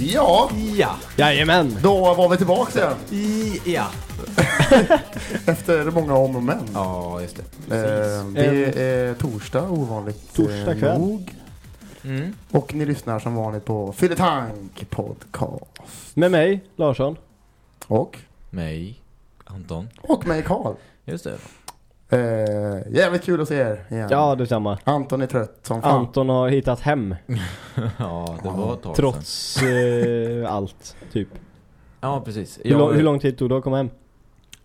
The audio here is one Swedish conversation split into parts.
Ja, Ja. Jajamän! då var vi tillbaka igen. I, ja. Efter många om och men. Ja, just det. Eh, det är torsdag, ovanligt Torsdag eh, kväll. nog. Mm. Och ni lyssnar som vanligt på Fylletank podcast. Med mig, Larsson. Och, Mig. Anton. och mig Karl. Just det. Eh, jävligt kul att se er igen. Ja, detsamma. Anton är trött som fan. Anton har hittat hem. Ja, det var ett tag. Trots eh, allt, typ. Ja, precis. Hur, lång, Jag, hur lång tid tog det att komma hem?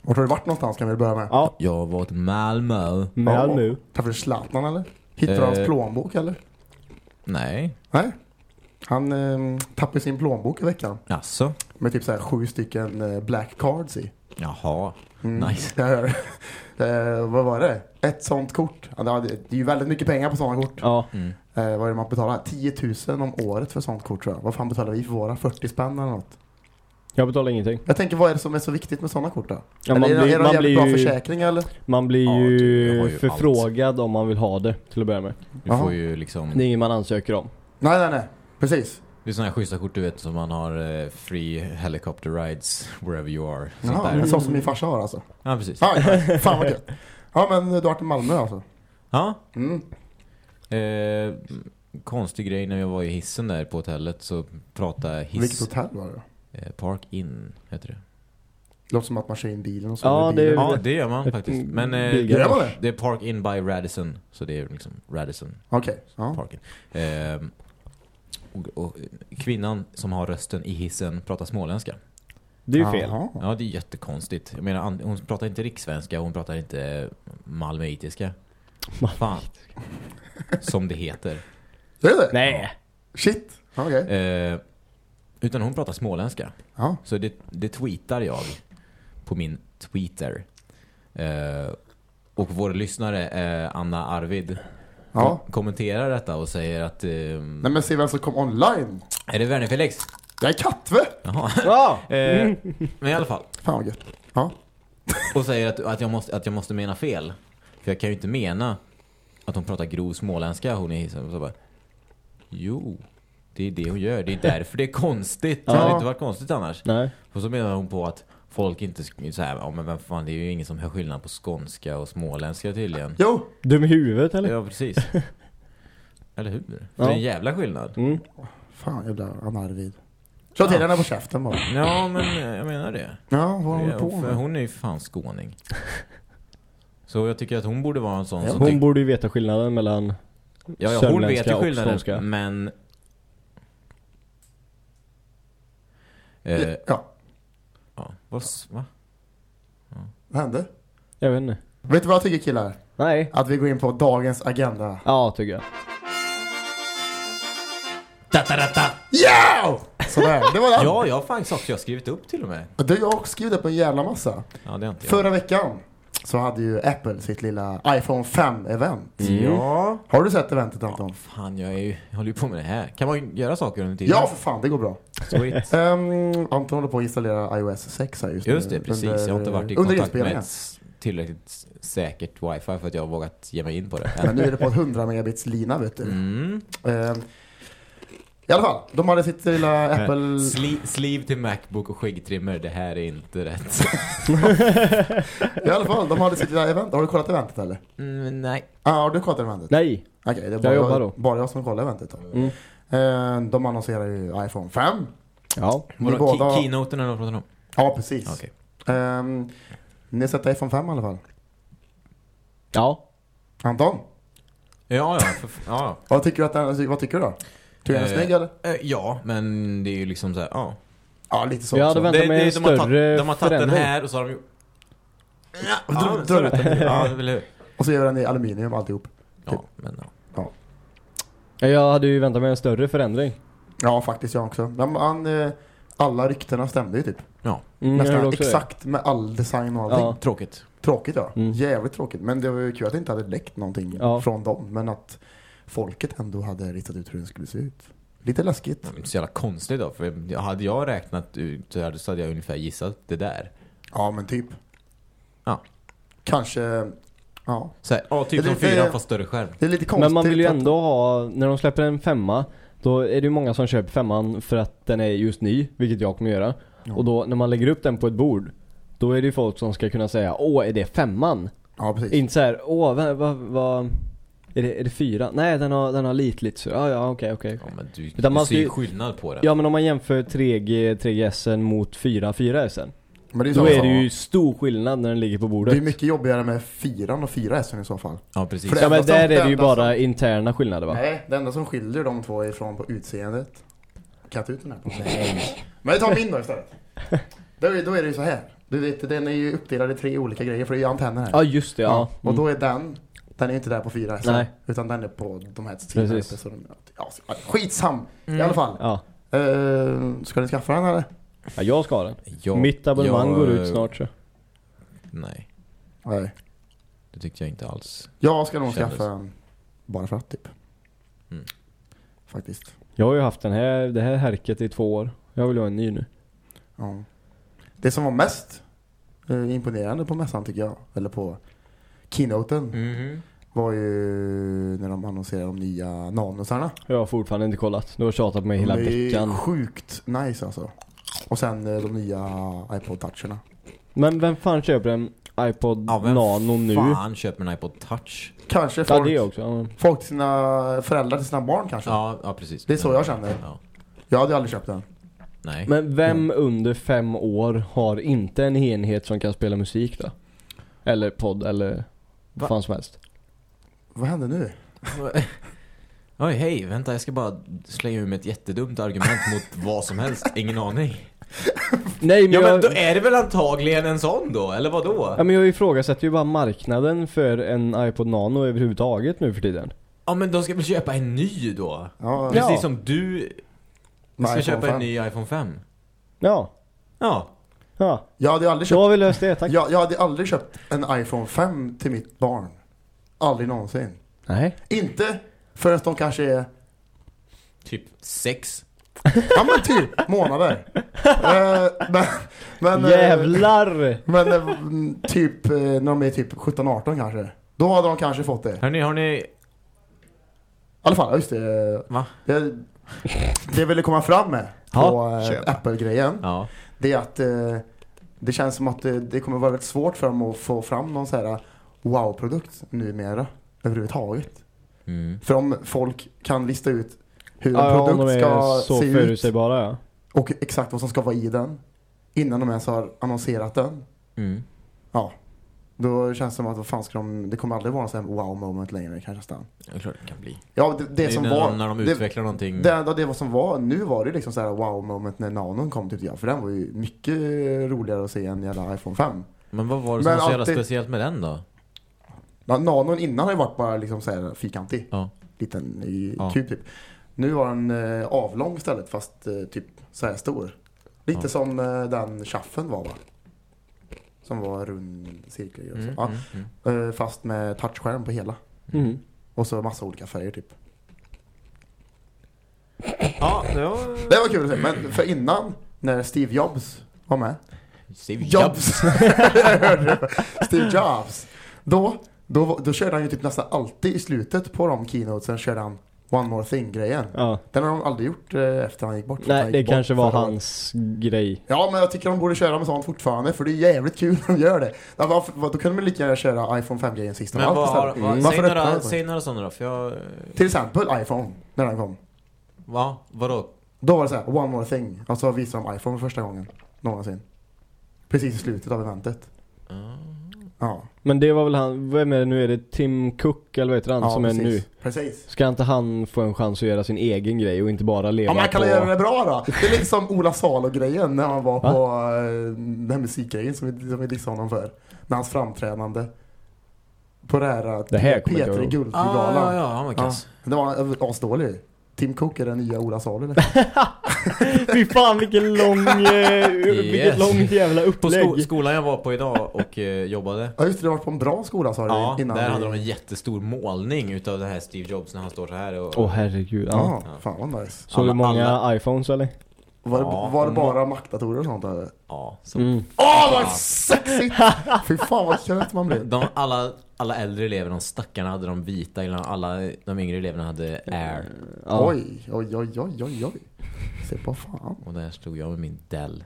Vart har du varit någonstans kan vi börja med? Ja, jag har varit i Malmö. Malmö. Träffade du Zlatan eller? Hittade du Eh. hans plånbok eller? Nej. Nej. Han eh, tappade sin plånbok i veckan. Jaså? Med typ så här sju stycken eh, black cards i. Jaha. Mm. Nice. Jag eh, vad var det? Ett sånt kort. Ja, det är- det är ju väldigt mycket pengar på sådana kort. Ja, Mm. Eh, vad är det man betalar? 10 000 om året för sånt kort tror jag. Vad fan betalar vi för våra? 40 spänn eller något? Jag betalar ingenting. Jag tänker, vad är det som är så viktigt med sådana kort då? Ja, Eller man är, det- blir- är det man blir bra ju- försäkring eller? Man blir Ja, ju ju förfrågad om man vill ha det, till att börja med. Du får ju liksom... Det är inget man ansöker om. Nej, nej, nej. Precis. Det är sådana här schyssta kort du vet som man har eh, free helicopter rides wherever you are. Sånt Jaha, där. en sån som min farsa har alltså. Ja, precis. Ja, ja. fan vad gött. Ja, men du har varit i Malmö alltså? Ja. Mm. Eh, konstig grej när jag var i hissen där på hotellet så pratade hiss... Vilket hotell var det då? Park In heter det. Det låter som att man kör in bilen och så. Ja, det- Ja, det gör man faktiskt. Men eh, det? det är Park In by Radisson. Så det är liksom Radisson Okej. Ja. Park In. Eh, och, och kvinnan som har rösten i hissen pratar småländska. Det är ju fel. Ja, det är jättekonstigt. Jag menar, hon pratar inte rikssvenska, hon pratar inte malmöitiska. Fan. Som det heter. Är det det? Nej. Shit. Okej. Eh, utan hon pratar småländska. Ja. Så det, det tweetar jag på min Twitter. Eh, och vår lyssnare eh, Anna Arvid Ja. kom- kommenterar detta och säger att... Eh, Nej men se vem som kom online. är det Werner Felix? Jag är Katve! Jaha. Ja! Eh, men i alla fall. Fan vad gött. Ja. Och säger att, att, jag måste, att jag måste mena fel. För jag kan ju inte mena att hon pratar grov småländska, hon är hissen. Så bara, jo, det är det hon gör. Det är därför det är konstigt. Det hade inte varit konstigt annars. Nej. Och så menar hon på att folk inte så här, ja men vem fan, det är ju ingen som hör skillnad på skånska och småländska tydligen. Jo. Dum i huvudet eller? Ja, precis. Eller hur? Ja. det är en jävla skillnad. Mm. Fan jävla Anna Arvid. Slå till henne på käften bara. Ja, men eh, jag menar det. Ja, vad håller på med? hon är ju fan skåning. Så jag tycker att hon borde vara en sån Ja, som Hon borde ju veta skillnaden mellan Ja, ja hon vet ju skillnaden, men... Eh, Ja, ja, vad, va? vad hände? Jag vet inte. Vet du vad jag tycker killar? Nej. Att vi går in på dagens agenda. Ja, tycker jag. Ja! Sådär, det var den. Ja, jag har faktiskt också jag har skrivit upp till och med. Du, jag har också skrivit upp en jävla massa. Ja, det har inte jag. Förra veckan så hade ju Apple sitt lilla iPhone 5-event. Ja. Har du sett eventet Anton? Fan, jag, är ju, jag håller ju på med det här. Kan man göra saker under tiden? Ja, för fan, det går bra. Sweet. Um, Anton håller på att installera iOS 6 här just, Just nu. det, precis. Under- Jag har inte varit i under kontakt med ett tillräckligt säkert wifi för att jag har vågat ge mig in på det. Men nu är det på 100 megabits lina vet du. Mm. Ehm, I alla fall, de hade sitt lilla Apple... Sli, sleeve till Macbook och skäggtrimmer, det här är inte rätt. I alla fall, de hade sitt lilla event. Har du kollat eventet eller? Mm, nej. Ja, ah, har du kollat eventet? Nej. Okej, det är Jag bara jag, då. bara jag som kollar eventet då. Mm. Ehm, de annonserar ju iPhone 5. Ja. Vadå, båda... key- Keynoten eller du om? Ja, precis. Okej. Ehm, ni har sett iPhone 5 i alla fall. Ja. Anton, Ja, ja. Ja. vad tycker du, att den, vad tycker du då? Tycker du den är Eh, snygg eller? Eh, ja, men det är ju liksom så här, ja. Ja, lite så Jag hade väntat mig en de, har större de har tagit den här och så har de gjort... Ja, drar- ut det. den. Ja, eller hur? Och så gör den i aluminium alltihop. Ja, men ja. Ja, Jag hade ju väntat mig en större förändring. Ja, faktiskt jag också. Men man, eh, alla ryktena stämde ju typ. ja. Mm, Nästan också det. exakt med all design och allting. Ja. Tråkigt. Tråkigt ja. Mm. Jävligt tråkigt. Men det var ju kul att det inte hade läckt någonting Ja. från dem. Men att folket ändå hade ritat ut hur den skulle se ut. Lite läskigt. Det är inte så jävla konstigt då, för jag- hade jag räknat ut så hade- så hade jag ungefär gissat det där. Ja, men typ. Ja. Kanske, ja. Så här, ja, typ som fyran fast större skärm. Det är lite konstigt. Men man vill ju ändå ha, när de släpper en femma Då är det ju många som köper femman för att den är just ny, vilket jag kommer göra Ja. Och då när man lägger upp den på ett bord Då är det ju folk som ska kunna säga Åh, är det femman? Ja, precis. Inte så här, åh, vad, vad, vad är, det, är det fyra? Nej, den har, den har lite lite så, ja ja okej okej Ja, men du, Utan man du ser ju ska skillnad på det. Ja men om man jämför 3G, 3GS mot 4, 4S Men det är, Då är det ju stor skillnad när den ligger på det bordet är mycket jobbigare med fyran och 4S i så fall. Ja, precis. För Ja men där är det ju bara som- interna skillnader va? Nej, det enda som skiljer de två ifrån på utseendet. Kan jag ta ut den här? Nej. Men jag tar min då istället. Då är, då är det ju så här. Du vet, den är ju uppdelad i tre olika grejer för det är ju antenner här. Ja just det, ja. Och då är den, den är inte där på 4S. Nej. Utan den är på de här tre ja, skitsam! Mm. I alla fall. Ja. Eh, ska ni skaffa den eller? ja, jag ska ha den. Jag- Mitt abonnemang jag- går ut snart så. Nej, Nej. det tyckte jag inte alls. Jag ska nog skaffa den bara för att typ. Mm. Faktiskt. Jag har ju haft den här, det här härket i två år. Jag vill ha en ny nu. Ja. Det som var mest eh, imponerande på mässan tycker jag, eller på keynoten, Mhm. var ju när de annonserade de nya nanosarna. Jag har fortfarande inte kollat. Du har tjatat på mig hela de är veckan. sjukt nice alltså. Och sen eh, de nya iPod-toucherna. Men vem fan köper en iPod Ja, vem Nano nu? fan köper en iPod touch? Kanske Ja folk, det också. Ja. folk till sina föräldrar till sina barn kanske. Ja, ja precis. Det är så jag känner. Ja. Jag hade aldrig köpt den. Nej. Men vem under fem år har inte en enhet som kan spela musik då? Eller podd eller Va? vad fan som helst. Vad hände nu? Oj, hej, vänta, jag ska bara slänga ur med ett jättedumt argument mot vad som helst. Ingen aning. Nej men, Ja, jag, men då är det väl antagligen en sån då, eller vad då? ja, men jag ifrågasätter ju bara marknaden för en iPod Nano överhuvudtaget nu för tiden. Ja, men de ska väl köpa en ny då? Ja, Precis Ja. som du ska köpa 5. en ny iPhone 5. Ja. Ja. Ja. Jag hade aldrig köpt har vi löst det, tack. jag, jag hade aldrig köpt en iPhone 5 till mitt barn. Aldrig någonsin. Nej. Inte förrän de kanske är, Typ sex. ja men typ, månader. Eh, men, men, eh, Jävlar! men eh, mm, typ, eh, när de är typ 17-18 kanske. Då hade de kanske fått det. I Hörni, har ni... alla fall, just det. eh, Va? Det, det jag ville komma fram med på Ja, eh. Apple-grejen. Ja. Det är att eh, det känns som att det, det kommer vara väldigt svårt för dem att få fram någon så här wow-produkt numera. Överhuvudtaget. Mm. För om folk kan lista ut hur Ja, en produkt är ska så se ut förutsägbara ja. och exakt vad som ska vara i den innan de ens har annonserat den. Mm. Ja. Då känns det som att vad fan ska de, det kommer aldrig vara en sån här wow moment längre kanske nästan. Det är klart det kan bli. Ja, det, det, Det, som när, var... när de det, utvecklar någonting. det, det, det var som var, nu var det liksom så här wow moment när nanon kom tyckte jag. För den var ju mycket roligare att se än jävla iPhone 5. Men vad var det som Men var så jävla speciellt med den då? Ja, nanon innan har ju varit bara liksom så här fyrkantig. Ja. Liten i Ja. kub typ. Nu var den eh, avlång istället fast eh, typ så här stor. Lite Ja. som eh, den chaffen var va? Som var rund cirkel och så. Mm, Ja, mm, mm. eh, fast med touchskärm på hela. Mm. Och så massa olika färger typ. Ja, det var... Det var kul att se. Men för innan, när Steve Jobs var med. Steve Jobs! Det. Steve Jobs. Då, då, då körde han ju typ nästan alltid i slutet på de keynotesen körde han One More Thing-grejen. Ja. Den har de aldrig gjort eh, efter han gick bort. Nej Han det gick bort kanske var hans grej. Ja men jag tycker de borde köra med sånt fortfarande för det är jävligt kul när de gör det. Varför, då kunde man lika gärna köra iPhone 5-grejen sist av Men vad har, vad, Mm. Säg, några, säg några sådana då, för jag... Till exempel iPhone, när den kom. Va? Vadå? Då var det så här, one more thing. Och så visade de iPhone för första gången någonsin. Precis i slutet av eventet. Ah. Ja, Men det var väl han, vem är det nu? Är det Tim Cook eller vad heter han ja som precis. är nu? Precis. Ska inte han få en chans att göra sin egen grej och inte bara leva Ja, man kan på... göra det bra då. Det är lite som Ola Salo-grejen när han var Va? på uh, den här musikgrejen som vi, som vi dissade honom för. Med hans framträdande. På det här, uh, Det här kommer jag P3 ihåg. Guldgalan. Ah, ja, ja, han var kass. Det var uh, asdålig. Tim Cook är den nya Ola Salo eller? Fy fan vilken lång, eh, vilket Yes. långt jävla På upplägg. sko skolan jag var på idag och eh, jobbade. Ja just det, du har varit på en bra skola sa du Ja, innan. där vi- hade de en jättestor målning utav det här Steve Jobs när han står så här och... Åh herregud. Ja, Ja. fan vad nice. Såg du Alla- många iPhones eller? Var det, Ja, var det de- bara Mac-datorer och sånt eller? Ja, så Mm. Åh vad sexigt! Fy fan vad trött man blir. De, alla, alla äldre elever, de stackarna hade de vita, eller alla de yngre eleverna hade Air. Ja. Oj, oj, oj, oj, oj, oj. Se på fan. Och där stod jag med min Dell.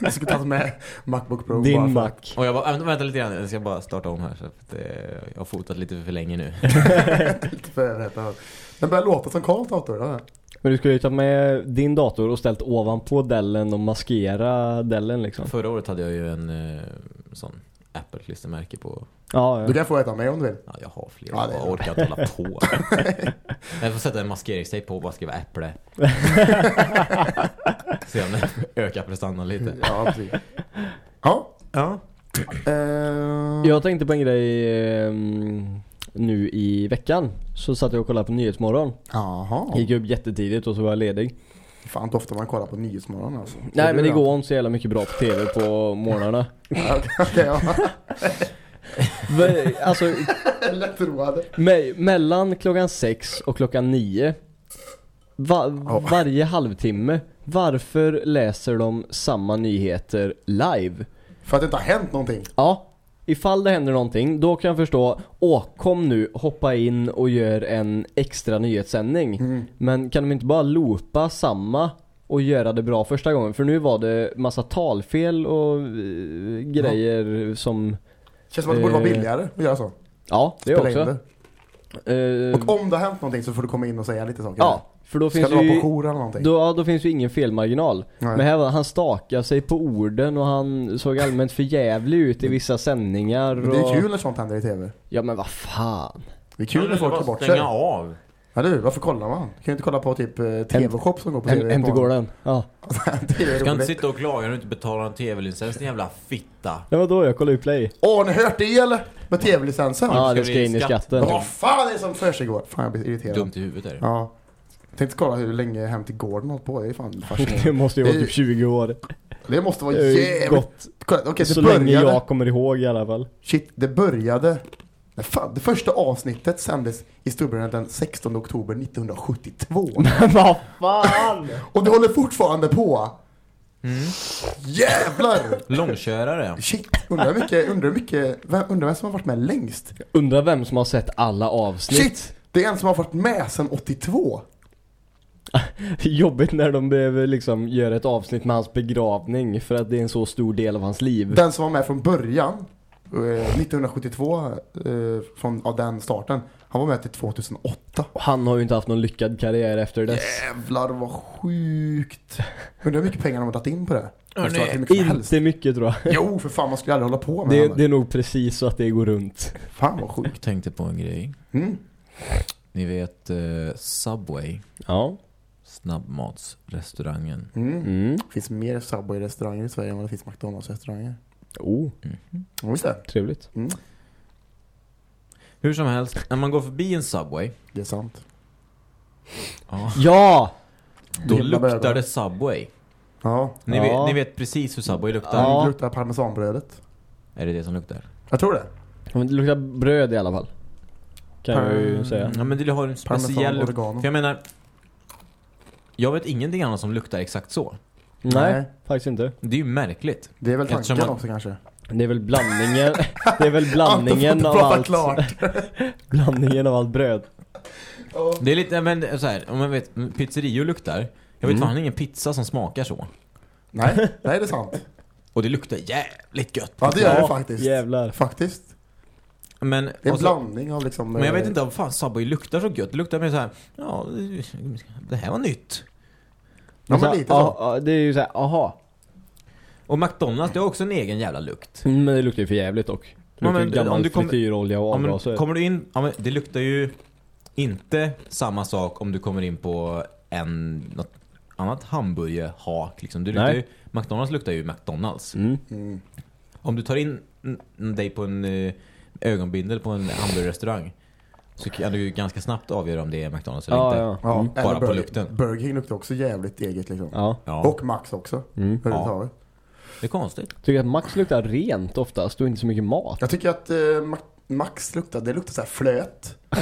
Jag skulle ta med Macbook Pro bara Din för- Mac. Och jag bara, vänta, vänta lite grann, jag ska bara starta om här så att eh, jag har fotat lite för länge nu. Lite för. Den börjar låta som Karls dator. Men du skulle ju ta med din dator och ställt ovanpå dellen och maskera dellen liksom. Förra året hade jag ju en eh, sån Apple-klistermärke på. Ja, Du ja. kan få ett av mig om du vill. Ja, jag har fler. Ja, jag orkar inte hålla på. jag får sätta en maskeringstejp på och bara skriva äpple. Se om det ökar prestandan lite. Ja, precis. Ja. Ja. Eh, Jag tänkte på en grej ehm, nu i veckan. Så satt jag och kollade på Nyhetsmorgon. Jaha. Gick upp jättetidigt och så var jag ledig. Fan inte ofta man kollar på Nyhetsmorgon alltså. Nej men det går inte så jävla mycket bra på TV på morgnarna. Okej, ja. Men, Alltså Lättroade. me- mellan klockan sex och klockan nio va- Ja. Varje halvtimme Varför läser de samma nyheter live? För att det inte har hänt någonting. Ja Ifall det händer någonting, då kan jag förstå Åh, kom nu, hoppa in och gör en extra nyhetssändning Mm. Men kan de inte bara loopa samma och göra det bra första gången? För nu var det massa talfel och eh, grejer som Känns som att det borde vara Eh. billigare att göra så. Ja, det Spela också det. Eh, Och om det har hänt någonting så får du komma in och säga lite saker. Ja, för då Ska finns du vara ju på jour eller någonting? då, ja, då finns ju ingen felmarginal. Nej. Men här var, han stakade sig på orden och han såg allmänt för jävlig ut i vissa sändningar. Men det är och... kul när sånt händer i TV. Ja men vad fan. Det är kul när folk tar bort sig. Stänga av. Ja du, varför kollar man? Kan du inte kolla på typ eh, TV-shop som går på TV? hem till på- gården. Ja. Du kan inte sitta och klaga när du inte betalar en tv-licens, din jävla fitta. Det var då jag kollade upp play. Åh, har ni hört det eller? Med TV-licensen? Ja, ska det ska in i skatt. skatten. Vad fan är det som försiggår? Fan jag blir irriterad. Dumt i huvudet är det. Ja. Tänkte kolla hur länge Hem till gården har hållit på. Det är fan Det fascinerande. måste ju Det vara typ 20 år. Det måste vara Det jävligt... Kolla, Okej, så det länge började... jag kommer ihåg i alla fall. Shit, det började... Nej, fan, det första avsnittet sändes i Storbritannien den 16 oktober 1972. Men vad fan! Och det håller fortfarande på. Mm. Jävlar! Långkörare. Shit, undrar hur mycket, undrar hur mycket, vem, undrar vem som har varit med längst? Undrar vem som har sett alla avsnitt. Shit! Det är en som har varit med sedan 82. Jobbigt när de behöver liksom göra ett avsnitt med hans begravning för att det är en så stor del av hans liv. Den som var med från början, eh, 1972, eh, från, av den starten, han var med till 2008. Och Han har ju inte haft någon lyckad karriär efter dess. Jävlar vad sjukt. Undrar hur mycket pengar de har dragit in på det. Hörni, Förstår att mycket. Inte mycket tror jag. Jo, för fan man skulle aldrig hålla på med Det, det. det är nog precis så att det går runt. Fan vad sjukt. Jag tänkte på en grej. Mm. Ni vet eh, Subway, Ja. Snabbmatsrestaurangen. Mm. Mm. Det finns mer Subway-restauranger i Sverige än vad det finns McDonalds-restauranger. Oh, det? trevligt. Mm. Hur som helst, när man går förbi en Subway, Det är sant. ja, Ja! då luktar det Subway. Ja. Ni, Ja. vet, ni vet precis hur Subway luktar. Ja. Det luktar parmesanbrödet. Är det det som luktar? Jag tror det. Men det luktar bröd i alla fall. Kan jag ju säga. Ja men det har en speciell lukt. För jag menar, jag vet ingenting annat som luktar exakt så. Nej, Nej. faktiskt inte. Det är ju märkligt. Det är väl tanken man- också kanske. Det är väl blandningen, det är väl blandningen av allt. klart. Blandningen av allt bröd. Det är lite, men så här, om man vet, pizzerior luktar. Jag vet Mm. fan ingen pizza som smakar så. Nej, nej det är sant. Och det luktar jävligt gött. Ja det gör det faktiskt. Jävlar. Faktiskt. Men, Det är en så- blandning av liksom... men jag vet eh, inte om fan Subway luktar så gött. Det luktar mer så här, ja, det här var nytt. Ja men lite ja, så. ja, det är ju såhär, aha. Och McDonalds, det har också en egen jävla lukt. Mm, Men det luktar ju för jävligt dock. Det Ja, luktar men ju det- om gammal du kommer- frityrolja och Ja, men, avgaser. kommer du in, ja, men det luktar ju inte samma sak om du kommer in på en, något annat hamburgerhak liksom. Det luktar ju, McDonalds luktar ju McDonalds. Mm. Mm. Om du tar in dig på en eh, ögonbindel på en hamburgerrestaurang så kan du ju ganska snabbt avgöra om det är McDonalds eller Ja, inte. ja. Ja, Mm. eller Bara på Burger- lukten. Burger King luktar också jävligt eget liksom. Ja. Ja, Och Max också. Mm. överhuvudtaget. det är konstigt. Tycker att Max luktar rent oftast och inte så mycket mat. Jag tycker att Ma- Max luktar, det luktar så här flöt.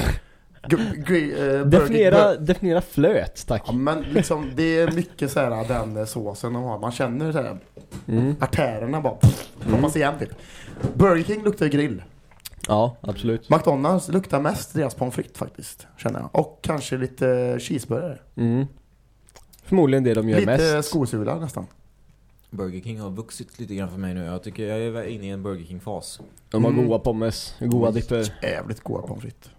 G- gre- eh, Definiera, definiera flöt, tack. Ja, men liksom det är mycket så här den eh, såsen de har. Man känner så här Mm. artärerna bara pff, kommas igen typ. Burger King luktar grill. Ja, absolut. McDonalds luktar mest deras pommes frites faktiskt, känner jag. Och kanske lite cheeseburgare. Mm. Förmodligen det de gör Lite mest. skosula nästan. Burger King har vuxit lite grann för mig nu. Jag tycker jag är inne i en Burger King-fas. De har Mm. goda pommes, goda dipper. Jävligt goda pommes frites.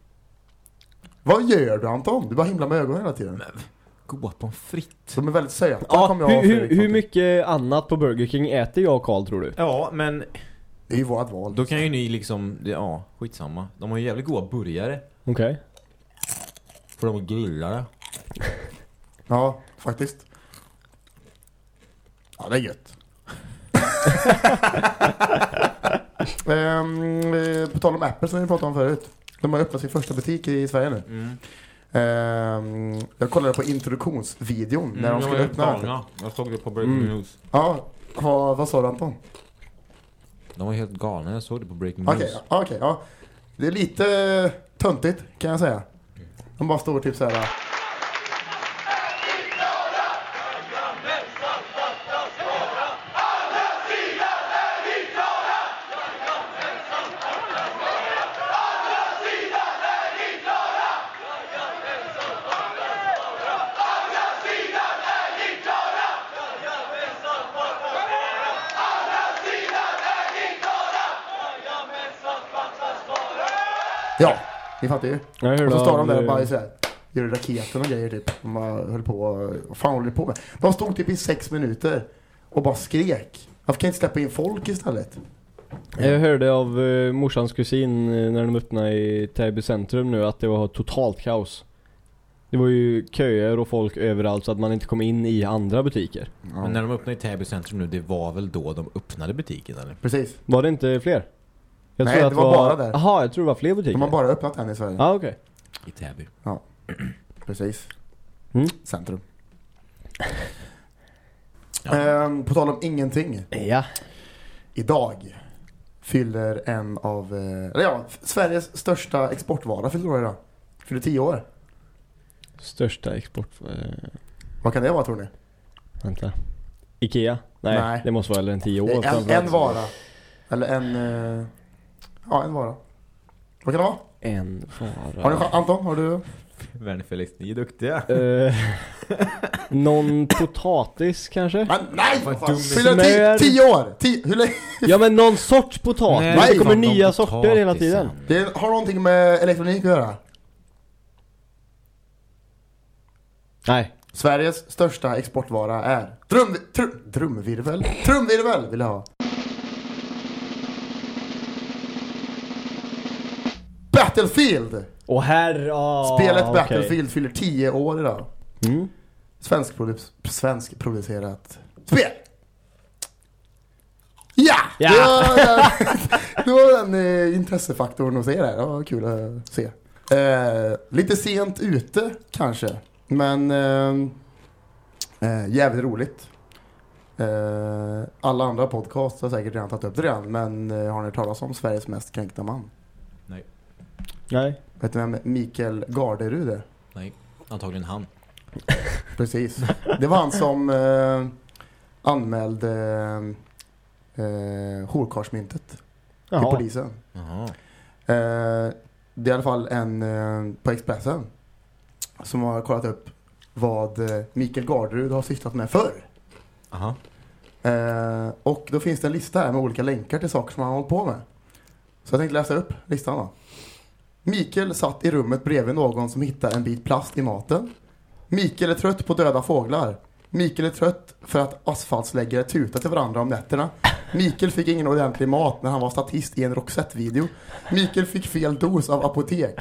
Vad gör du Anton? Du bara himlar med ögonen hela tiden. Goda pommes frites. De är väldigt söta Ja, hur, hur, hur mycket annat på Burger King äter jag och Karl tror du? Ja, men Det är ju vårt val. då kan ju ni liksom, det- ja, skitsamma. De har ju jävligt goda burgare. Okej. För de är grillade. Ja, faktiskt. Ja, det är gött. Eh, på tal om Apple som vi pratade om förut. De har öppnat sin första butik i Sverige nu. Mm. Ehm, jag kollade på introduktionsvideon när de skulle öppna. Jag såg det på Breaking Mm. News. Ja, vad, vad sa du Anton? De var helt galna, jag såg det på Breaking Okej, News. okej, ja. Det är lite töntigt kan jag säga. De bara står typ så här. Ni fattar ju. Hörde Och så står de där och eh, bara så här, gör raketen och grejer typ. De bara höll på, vad fan håller ni på med? De stod typ i sex minuter och bara skrek. Varför kan jag inte släppa in folk istället? Jag hörde av uh, morsans kusin eh, när de öppnade i Täby centrum nu att det var totalt kaos. Det var ju köer och folk överallt så att man inte kom in i andra butiker. Men när de öppnade i Täby centrum nu, det var väl då de öppnade butiken eller? Precis. Var det inte fler? Jag Nej, tror det var bara där. Jaha, jag tror det var fler butiker. De har bara öppnat en i Sverige. Ja, ah, okej. I Täby. Precis. Mm. Centrum. Ja. Ehm, på tal om ingenting. Ja. Idag fyller en av, eh, eller ja, Sveriges största exportvara fyller år idag. Fyller tio år. Största export... Eh, Vad kan det vara tror ni? vänta. Ikea? Nej, Nej. det måste vara äldre än 10 år. En, en vara. Eller en, eh, ja en vara. Vad kan det vara? En Har du, vara. Anton, har du? Werner Felix, ni är duktiga. Eh, någon potatis kanske? Men, nej! Smör. tio, tio år! Tio, hur länge? Ja men någon sorts potatis. Nej, det kommer nya sorter hela tiden. Det har någonting med elektronik att göra. Nej. Sveriges största exportvara är drum, trum, drumvirvel? Trumvirvel vill jag ha. Battlefield! Och här, ah, Spelet okej. Battlefield fyller 10 år idag. Mm. Svensk, produ- svensk producerat spel. Ja! Ja! Det var, det var den eh, intressefaktorn att se där. Det var kul att se. Eh, lite sent ute kanske. Men eh, eh, jävligt roligt. Eh, alla andra podcasts har säkert redan tagit upp det redan. Men har ni talas om Sveriges mest kränkta man? Nej. Vet du vem Mikael Garderud är? Nej, antagligen han. Precis. Det var han som eh, anmälde eh, horkarsmyntet till Jaha. polisen. Jaha. Eh, det är i alla fall en eh, på Expressen som har kollat upp vad eh, Mikael Garderud har sysslat med förr. Aha. Eh, och då finns det en lista här med olika länkar till saker som han har hållit på med. Så jag tänkte läsa upp listan då. Mikael satt i rummet bredvid någon som hittade en bit plast i maten. Mikael är trött på döda fåglar. Mikael är trött för att asfaltsläggare tutar till varandra om nätterna. Mikael fick ingen ordentlig mat när han var statist i en Roxette-video. Mikael fick fel dos av apotek.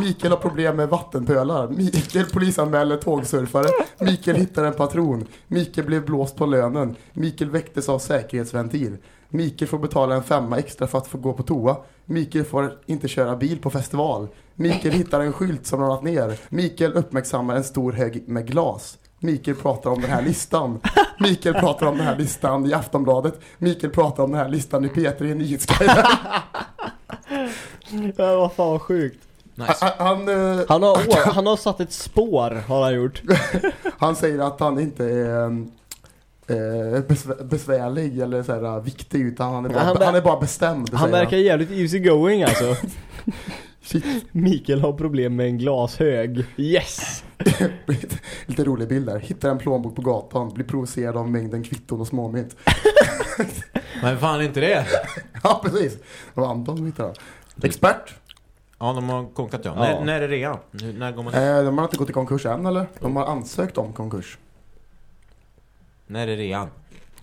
Mikael har problem med vattenpölar. Mikael polisanmäler tågsurfare. Mikael hittar en patron. Mikael blev blåst på lönen. Mikael väcktes av säkerhetsventil. Mikael får betala en femma extra för att få gå på toa. Mikael får inte köra bil på festival. Mikael hittar en skylt som ramlat ner. Mikael uppmärksammar en stor hög med glas. Mikael pratar om den här listan. Mikael pratar om den här listan i Aftonbladet. Mikael pratar om den här listan i P3 i Nyhetsguiden. Ja, vad fan vad sjukt. Nice. Han, han, eh, Han har, han har satt ett spår, har han gjort. han säger att han inte är eh, besvär, besvärlig eller så här, eh, viktig utan han är bara, Han han, är bara bestämd. Han verkar jävligt easy going alltså. Mikael har problem med en glashög. Yes! Lite rolig bild där. Hittar en plånbok på gatan, blir provocerad av mängden kvitton och småmynt. Men fan inte det? ja, precis. Det var Anton som hittade den. Expert. Ja, de har konkat ja. Ja. När, när är rea? Nu- När går man... Eh, de har inte gått i konkurs än eller? De har ansökt om konkurs. När är rean?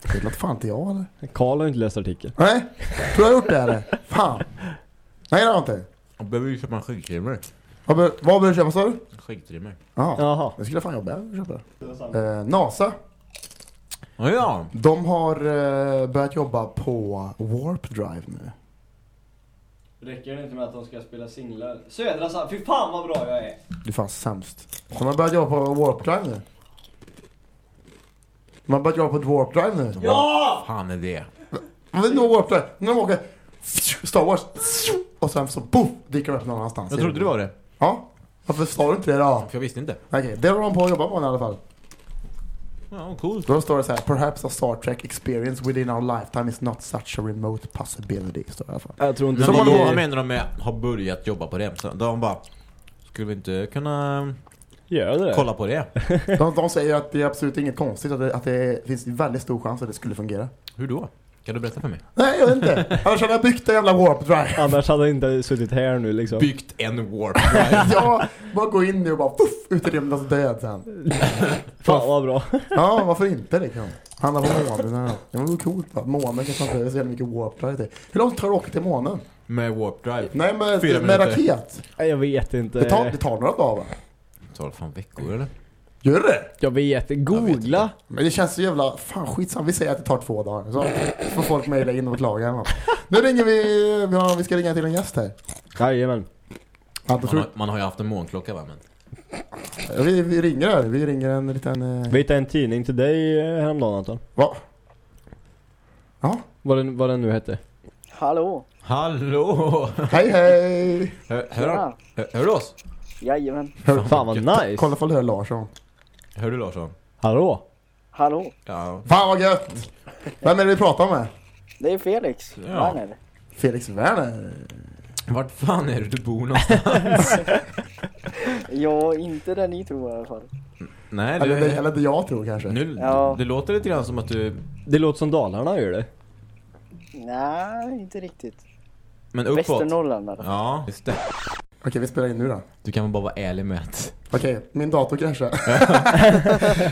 Det låter fan inte jag eller? Karl har inte läst artikeln. Nej, tror jag har gjort det eller? Fan. Nej det har jag inte. Jag behöver ju köpa en skäggtrimmer. Vad bör, vad bör du köpa sa du? Skäggtrimmer. Ja, Jaha. det skulle jag fan jobba med att köpa. Eh, NASA, Ja, ja. de har eh, börjat jobba på Warp Drive nu. Räcker det inte med att de ska spela singlar? Södra Sand, fy fan vad bra jag är! Det är fan sämst. De har börjat jobba på Warp Drive nu. De har börjat jobba på ett Warp Drive nu. Ja! fan är det? Vet nog Warp Drive. När de åker Star Wars och sen så poff dyker de upp någon annanstans. Jag trodde det var det. Ja. Varför sa du inte det då? För jag visste inte. Okej, det håller de på att jobba på nu i alla fall. Ja, coolt. Då står det så här, perhaps a Star Trek experience within our lifetime is not such a remote possibility. Står det i alla fall. Jag tror inte Men Så vad, man då- vad menar de med har börjat jobba på det? Så de bara, skulle vi inte kunna Gör det? kolla på det? De, de säger att det är absolut inget konstigt, att det, att det finns väldigt stor chans att det skulle fungera. Hur då? Kan du berätta för mig? Nej, jag vet inte. Annars hade jag byggt en jävla warp drive. Annars hade jag inte suttit här nu liksom. Byggt en warp drive. Ja, bara gå in nu och bara puff, ut i rymden och död sen. Fan vad bra. Ja, varför inte liksom? Handla på månen. Det var coolt va? Månen kanske inte är så jävla mycket warp drive till. Hur långt tar det att åka till månen? Med warp drive. Nej, med, med raket. Nej, Jag vet inte. Det tar, det tar några dagar va? Det tar fan veckor eller? Gör det? Jag vet Googla. Men det känns så jävla, fan skitsamma, vi säger att det tar två dagar. Så får folk mejla in och klaga. Nu ringer vi, vi, har, vi ska ringa till en gäst här. Jajamän. Man har, man har ju haft en månklocka va? Men... vi, vi ringer här, vi ringer en liten... Eh, Vi hittade en tidning till dig eh, häromdagen Anton. va? Ja, Vad den, vad den nu hette. Hallå! Hallå! hej hej! Hör, hör, hör, hör du oss? Jajamän. Hör, Fan vad nice. kolla ifall du hör Larsson. Hör du Larsson? Hallå? Hallå! Ja. Fan vad gött! Vem är det vi pratar med? Det är Felix Ja. Werner. Felix Werner. Vart fan är det du bor någonstans? Ja, inte där ni tror i alla fall. Nej, Eller, det, du, eller det jag tror kanske. nu, Ja. det låter lite grann som att du... Det låter som Dalarna gör det. Nej, inte riktigt. Men uppåt. Västernorrland. Ja, just det. Okej, vi spelar in nu då. Du kan väl bara vara ärlig med att... Okej, min dator kraschade.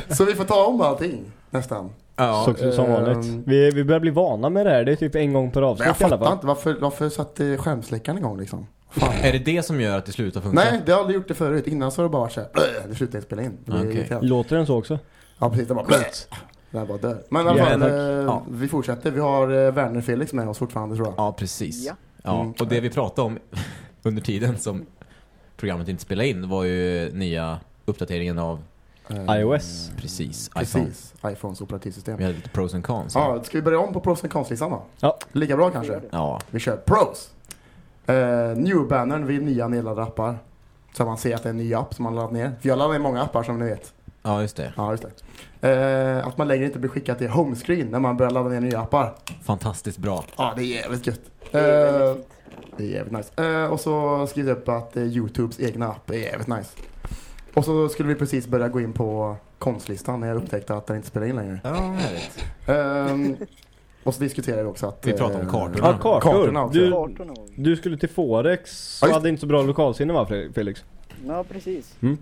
så vi får ta om allting, nästan. Ja, Så, som vanligt. ehm. Vi, vi börjar bli vana med det här. Det är typ en gång per jag avsnitt i alla fattar inte, varför, varför satte skärmsläckaren igång liksom? Fan. är det det som gör att det slutar funka? Nej, det har jag aldrig gjort det förut. Innan så har det bara varit såhär, "Bleh", det slutar inte spela in. Irriterande. Låter den så också? Ja precis, det bara "Bleh", Det här bara dör. Men i alla fall, eh, Ja. vi fortsätter. Vi har eh, Werner Felix med oss fortfarande tror jag. Ja, precis. Ja. Ja, Mm. och det vi pratade om under tiden som programmet inte spelade in var ju nya uppdateringen av Eh, iOS. precis, iPhone. Precis, iPhones operativsystem. Vi hade lite pros and cons. Ja, ska vi börja om på pros and cons-listan då? Ja. Lika bra kanske? Ja, Vi kör pros. Uh, New-bannern vid nya nedladdade appar. Så man ser att det är en ny app som man laddat ner. För jag laddar ner många appar som ni vet. ja just det. Ja, just det. Eh, att man längre inte blir skickad till homescreen när man börjar ladda ner nya appar. Fantastiskt bra. Ja, det är jävligt gött. Eh. Det är jävligt nice. Eh, och så skrivit upp att eh, Youtubes egna app är jävligt nice. Och så skulle vi precis börja gå in på konstlistan när jag upptäckte att den inte spelar in längre. Ja, härligt. Ehm, och så diskuterade vi också att... Vi pratar om eh, kartorna. Ja, kartor. Kartorna också. Du, Kartorna du skulle till Forex Ja, och just- hade inte så bra lokalsinne va Fre- Felix? Ja, precis. Mm.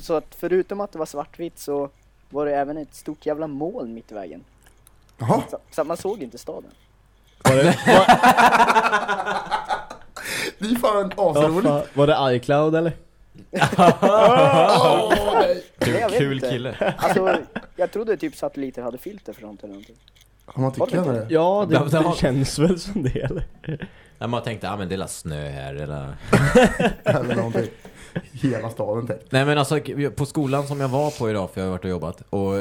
Så att förutom att det var svartvitt så var det även ett stort jävla moln mitt i vägen. Jaha, Så, så att man såg inte staden. Var det, var, det är fan ja, asroligt. fan, var det iCloud eller? Åh, nej. Nej, jag Kul, inte. kille. Alltså, jag trodde typ satelliter hade filter för sånt eller någonting. Om man Var det det. Ja, det, Ja, det har- känns väl som det eller? Ja, man tänkte, ja men det är snö här eller... Eller någonting. Hela staden täckt. Nej men alltså på skolan som jag var på idag, för jag har varit och jobbat, och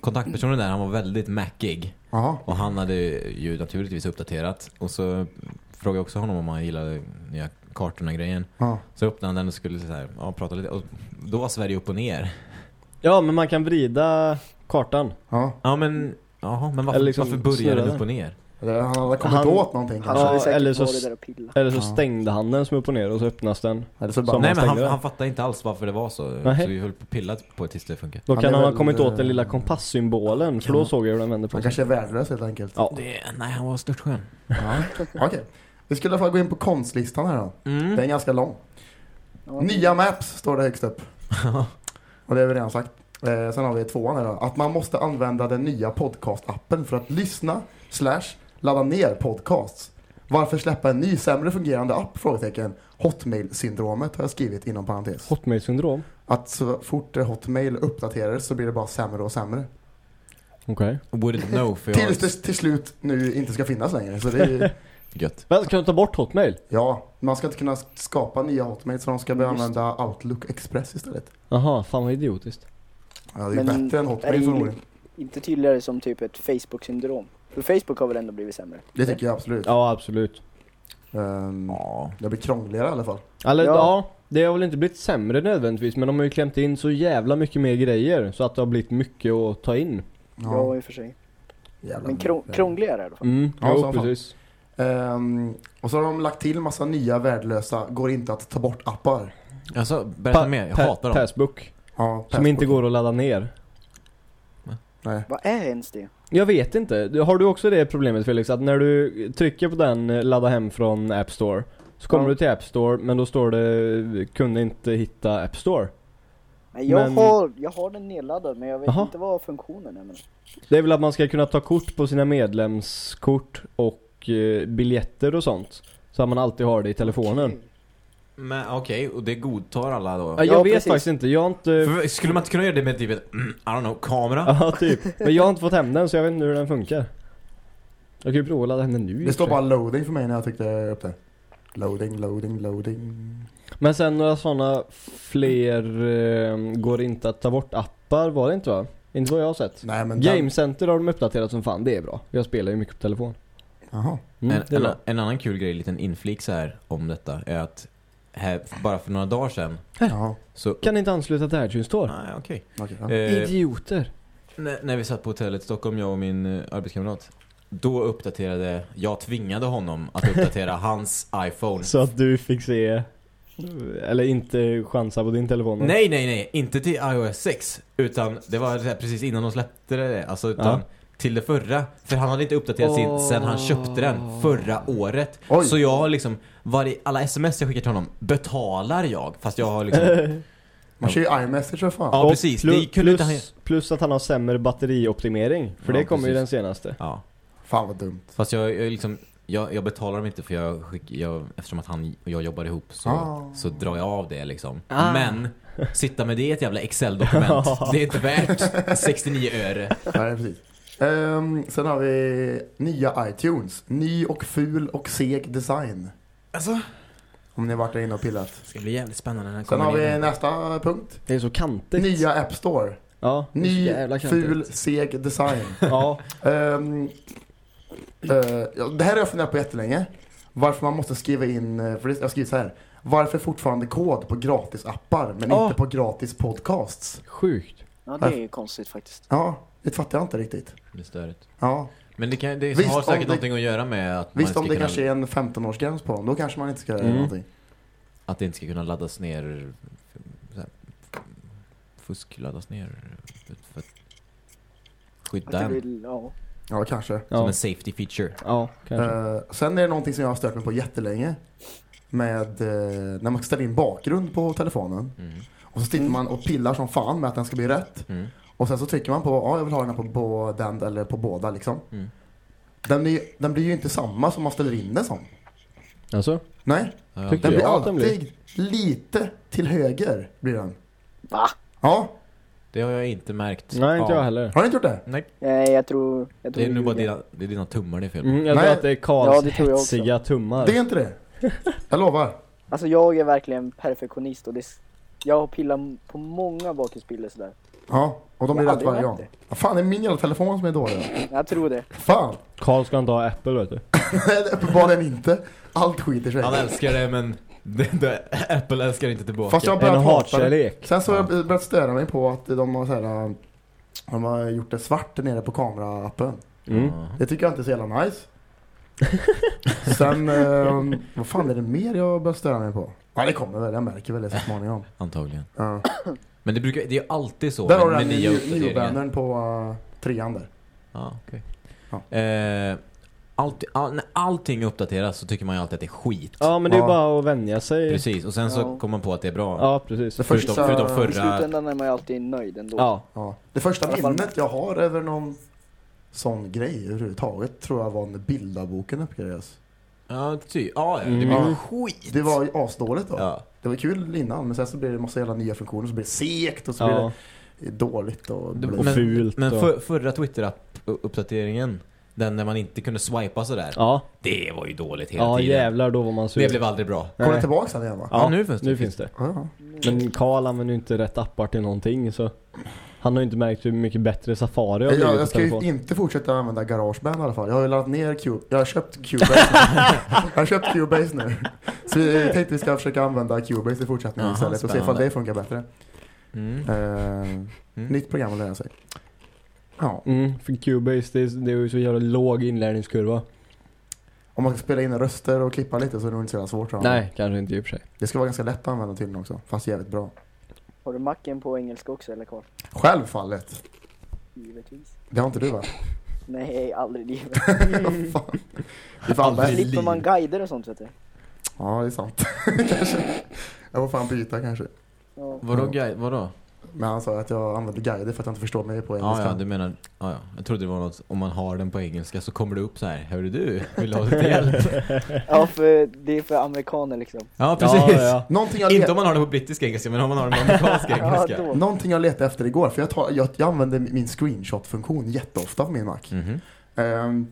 kontaktpersonen där, han var väldigt mackig. Jaha. Och han hade ju naturligtvis uppdaterat. Och så frågade också honom om han gillade nya kartorna-grejen. Ja. Så öppnade han den och skulle så här, ja, prata lite. Och då var Sverige upp och ner. Ja, men man kan vrida kartan. Ja. Ja men, jaha, men varför, Eller liksom varför började snurra den upp och ner? Eller Han hade kommit Han- åt någonting Han kanske. Ja, eller så-. Eller så Ja. stängde han den som är upp och ner och så öppnas den. Eller så bara, Nej men han, han fattade inte alls varför det var så. Nähä. Så vi höll på och pillat på det tills det funkade. Då Han kan är han ha kommit åt den eh, lilla kompasssymbolen, för Ja. då såg jag hur den vände på han sig. kanske är värdelös helt enkelt. Ja. Det, nej, han var störtskön. Ja. Okej. Vi skulle i alla fall gå in på konstlistan här då. Mm. Den är ganska lång. Nya maps står det högst upp. Och det har vi redan sagt. Eh, sen har vi tvåan här då. Att man måste använda den nya podcast-appen för att lyssna slash ladda ner podcasts. Varför släppa en ny sämre fungerande app? Frågetecken. Hotmail-syndromet har jag skrivit inom parentes. Hotmail-syndrom? Att så fort Hotmail uppdateras så blir det bara sämre och sämre. Okej. Wouldn't know för jag Tills det till slut nu inte ska finnas längre. Så det är, Gött. Men ska du ta bort Hotmail? ja, man ska inte kunna skapa nya Hotmail så de ska börja använda Outlook Express istället. Jaha, fan vad idiotiskt. Ja, det är Men bättre än är Hotmail det förmodligen. Inte tydligare som typ ett Facebook-syndrom. För Facebook har väl ändå blivit sämre? Det tycker jag absolut. Ja, absolut. Ehm, Ja. det blir krångligare i alla fall. Eller ja. Ja. det har väl inte blivit sämre nödvändigtvis, men de har ju klämt in så jävla mycket mer grejer så att det har blivit mycket att ta in. Ja, i och för sig. jävla Men krångligare i alla fall. Mm, Ja, jo, som fan. Ehm, och så har de lagt till massa nya värdelösa, går inte att ta bort appar. Alltså, berätta mer. Jag hatar dem. Passbook, Ja, som inte går att ladda ner. Nej. Vad är ens det? Jag vet inte. Du- Har du också det problemet Felix? Att när du trycker på den eh, ladda hem från App Store Så kommer Ja. du till App Store men då står det kunde inte hitta App Store. Nej, jag, Men- har, jag har den nedladdad men jag vet Jaha. inte vad funktionen är med den. Det är väl att man ska kunna ta kort på sina medlemskort och eh, biljetter och sånt. Så att man alltid har det i telefonen. Men okej, och det godtar alla då? Ja, jag Ja, vet precis. faktiskt inte. Jag har inte... För, skulle man inte kunna göra det med typ ett, mm, I don't know, kamera? Ja, typ. Men jag har inte fått hem den så jag vet inte hur den funkar. Jag kan ju prova att ladda hem den nu Det står bara loading för mig när jag tryckte upp det. Loading, loading, loading. Men sen några sådana fler eh, går inte att ta bort appar var det inte va? Inte vad jag har sett. Nej men den- Game Center har de uppdaterat som fan, det är bra. Jag spelar ju mycket på telefon. Mm, en, en, en annan kul grej, liten inflik så här om detta, är att här, bara för några dagar sedan Jaha. så... Kan inte ansluta till iTunes Store. Nej, okej. Okej, ja. Eh, Idioter. när, när vi satt på hotellet i Stockholm, jag och min eh, arbetskamrat, då uppdaterade, jag tvingade honom att uppdatera hans iPhone. Så att du fick se, eller inte chansa på din telefon. Nej, nej, nej, inte till iOS 6, utan det var precis innan de släppte det, alltså utan Ja. Till det förra. För han hade inte uppdaterat sin Åh. sen han köpte den förra året. Oj. Så jag har liksom, varje, alla sms jag skickar till honom betalar jag, fast jag har liksom Man kör ju iMessage för fan. Ja, Och precis. Plus, Det kunde inte han- plus, plus att han har sämre batterioptimering. För Ja, det kommer ju den senaste. Ja. Fan vad dumt. Fast jag, jag liksom, jag, jag betalar dem inte för jag, skick, jag eftersom att han och jag jobbar ihop så, Ah. så drar jag av det liksom. Ah. Men, sitta med det i ett jävla Excel-dokument, det är inte värt 69 öre. Nej, precis. Ehm, sen har vi nya iTunes. Ny och ful och seg design. Alltså, Om ni har varit där inne och pillat. det ska bli jävligt spännande när den Sen kommer har vi ner. nästa punkt. Det är så kantigt. Nya App Store. Ja, det är så Ny, jävla kantigt. ful, seg design. Ja, Ehm, eh, det här har jag funderat på jättelänge. Varför man måste skriva in, eh, för det- jag har skrivit så här. Varför fortfarande kod på gratisappar men Ja. inte på gratis podcasts? sjukt. Ja, det är ju konstigt faktiskt. Ja, det fattar jag inte riktigt. Det är störigt. Ja, Men det, kan, det Visst, har säkert det- någonting att göra med att visst man om det kunna, kanske är en 15-årsgräns på dem, då kanske man inte ska göra Mm. någonting. att det inte ska kunna laddas ner, så här, fusk laddas ner för att skydda en. vill, ja. Ja, kanske. Som Ja, en safety feature. ja kanske. Eh, sen är det någonting som jag har stört mig på jättelänge. Med eh, när man ställer in bakgrund på telefonen. Mm. Och så sitter Mm. man och pillar som fan med att den ska bli rätt. Mm. Och sen så trycker man på, ja jag vill ha den här på, på den eller på båda liksom. Mm. Den blir, den blir ju inte samma som man ställer in den som. Alltså? Nej, Ja, den blir jag att den alltid lite till höger blir den. Va? Ja, Det har jag inte märkt. Nej, inte Ja. jag heller. Har ni inte gjort det? Nej, Nej, jag tror... Jag tror det är nog bara dina, det är dina tummar det är fel. Mm, jag Nej. tror att det är Karls Ja, det tror jag också. hetsiga tummar. Det är inte det. Jag lovar. Alltså jag är verkligen perfektionist och det... Jag har pillat på många bakhusbilder sådär. Ja, och de blir rätt varje gång. Vad fan, det är min jävla telefon som är dålig. Jag tror det. Fan! Karl ska inte ha Apple vet du. Nej, uppenbarligen inte. Allt skiter sig. Han älskar det men det, det, Apple älskar inte tillbaka. Fast jag har En börjat det. hatkärlek. Sen så har jag börjat störa mig på att de har så här, äh, de har gjort det svart nere på kameraappen. Mm. Det tycker jag inte är så jävla nice. Sen, eh, vad fan är det mer jag har börjat störa mig på? Ja det kommer väl, jag märker väl det så småningom. Antagligen. Ja. Men det brukar, det är ju alltid så Där har du den nya på uh, trean där. Ja, okej. Ja. Eh, allt, all, när allting uppdateras så tycker man ju alltid att det är skit. Ja men det är Ja. bara att vänja sig. Precis, och sen så Ja. kommer man på att det är bra. Ja precis. Det Förutom, första, förutom I förra... slutändan är man ju alltid nöjd ändå. Ja. ja, det första I minnet jag har över någon sån grej överhuvudtaget tror jag var när bildarboken uppgraderades. Ja, ty, ja, ja, det Mm. blir Ja. skit. Det var asdåligt då. Ja. Det var kul innan men sen så blev det massa jävla nya funktioner så blev det segt och så Ja. blev det dåligt och... Det- Och Men- fult Men och... för, förra Twitter-uppdateringen, den när man inte kunde swipa sådär, Ja. det var ju dåligt hela Ja tiden. jävlar då var man sur. Det blev aldrig bra. Kommer det tillbaka sen igen va? Ja, nu finns det. Nu finns det. Ja, ja. Men Karl använder ju inte rätt appar till någonting så han har ju inte märkt hur mycket bättre Safari har Jag, jag ska ju inte fortsätta använda Garageband i alla fall. Jag har ju laddat ner Cube. Jag har köpt Cubase. jag har köpt Cubase nu. Så jag tänkte vi ska försöka använda Cubase i fortsättningen istället och se ifall det funkar bättre. Mm. Eh, Nytt program att lära sig. Ja, Mm, för Cubase det är, det är ju så jävla låg inlärningskurva. om man ska spela in röster och klippa lite så är det nog inte så jävla svårt. Nej, kanske inte i och för sig. Det ska vara ganska lätt att använda tydligen också. Fast jävligt bra. Har du macken på engelska också eller Karl? Självfallet. Givetvis. Det har inte du va? Nej, aldrig i livet. Vad fan. Det är fan bäst. Slipper man guider och sånt vet du. Ja, det är sant. kanske. Jag får fan byta kanske. Ja. Vadå, guide, vadå? Men han sa att jag använder guider för att jag inte förstår mig på engelska. Ja, ja, du menar, ja, ja. Jag trodde det var något, om man har den på engelska så kommer det upp så här. Hörru du, vill du ha lite hjälp? ja, för det är för amerikaner liksom. Ja, precis. Ja, ja. Inte om man har den på brittisk engelska, men om man har den på amerikansk Ja, engelska. då. Någonting jag letade efter igår, för jag, tar, jag, jag använder min screenshot-funktion jätteofta på min Mac. Mhm. Ehm,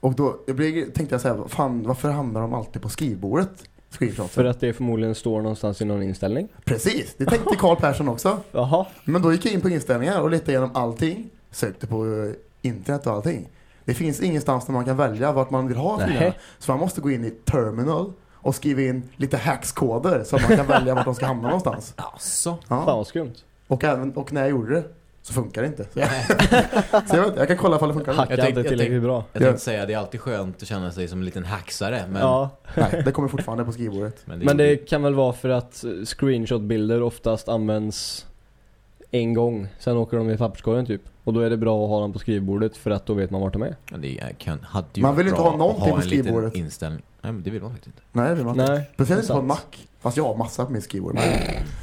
och då jag blev, tänkte jag säga, fan varför hamnar de alltid på skrivbordet? Screenshotsen. För att det förmodligen står någonstans i någon inställning. Precis, det tänkte Carl Persson också. Jaha. Men då gick jag in på inställningar och letade igenom allting. Sökte på eh, internet och allting. Det finns ingenstans där man kan välja vart man vill ha filerna. Så man måste gå in i terminal och skriva in lite hackskoder så att man kan välja vart de ska hamna någonstans. Alltså. Fan Ja. vad skumt. Och, även, och när jag gjorde det så funkar det inte. Så jag, så jag, vet, jag kan kolla ifall det funkar. Hackar tänkte- inte jag tillräckligt bra. Jag Ja. tänkte säga, det är alltid skönt att känna sig som en liten hacksare, men... Ja. Nej, det kommer fortfarande på skrivbordet. Men det, Men det kan väl vara för att screenshot-bilder oftast används en gång. Sen åker de i papperskorgen typ. Och då är det bra att ha dem på skrivbordet för att då vet man vart de är. men det är- kan, hade ju Man vill inte ha någonting ha på skrivbordet. Inställning. Nej, men det vill man faktiskt inte. Nej, det vill man inte. Nej. Speciellt på en. Mac. Fast jag har massa på mitt skrivbord. Men,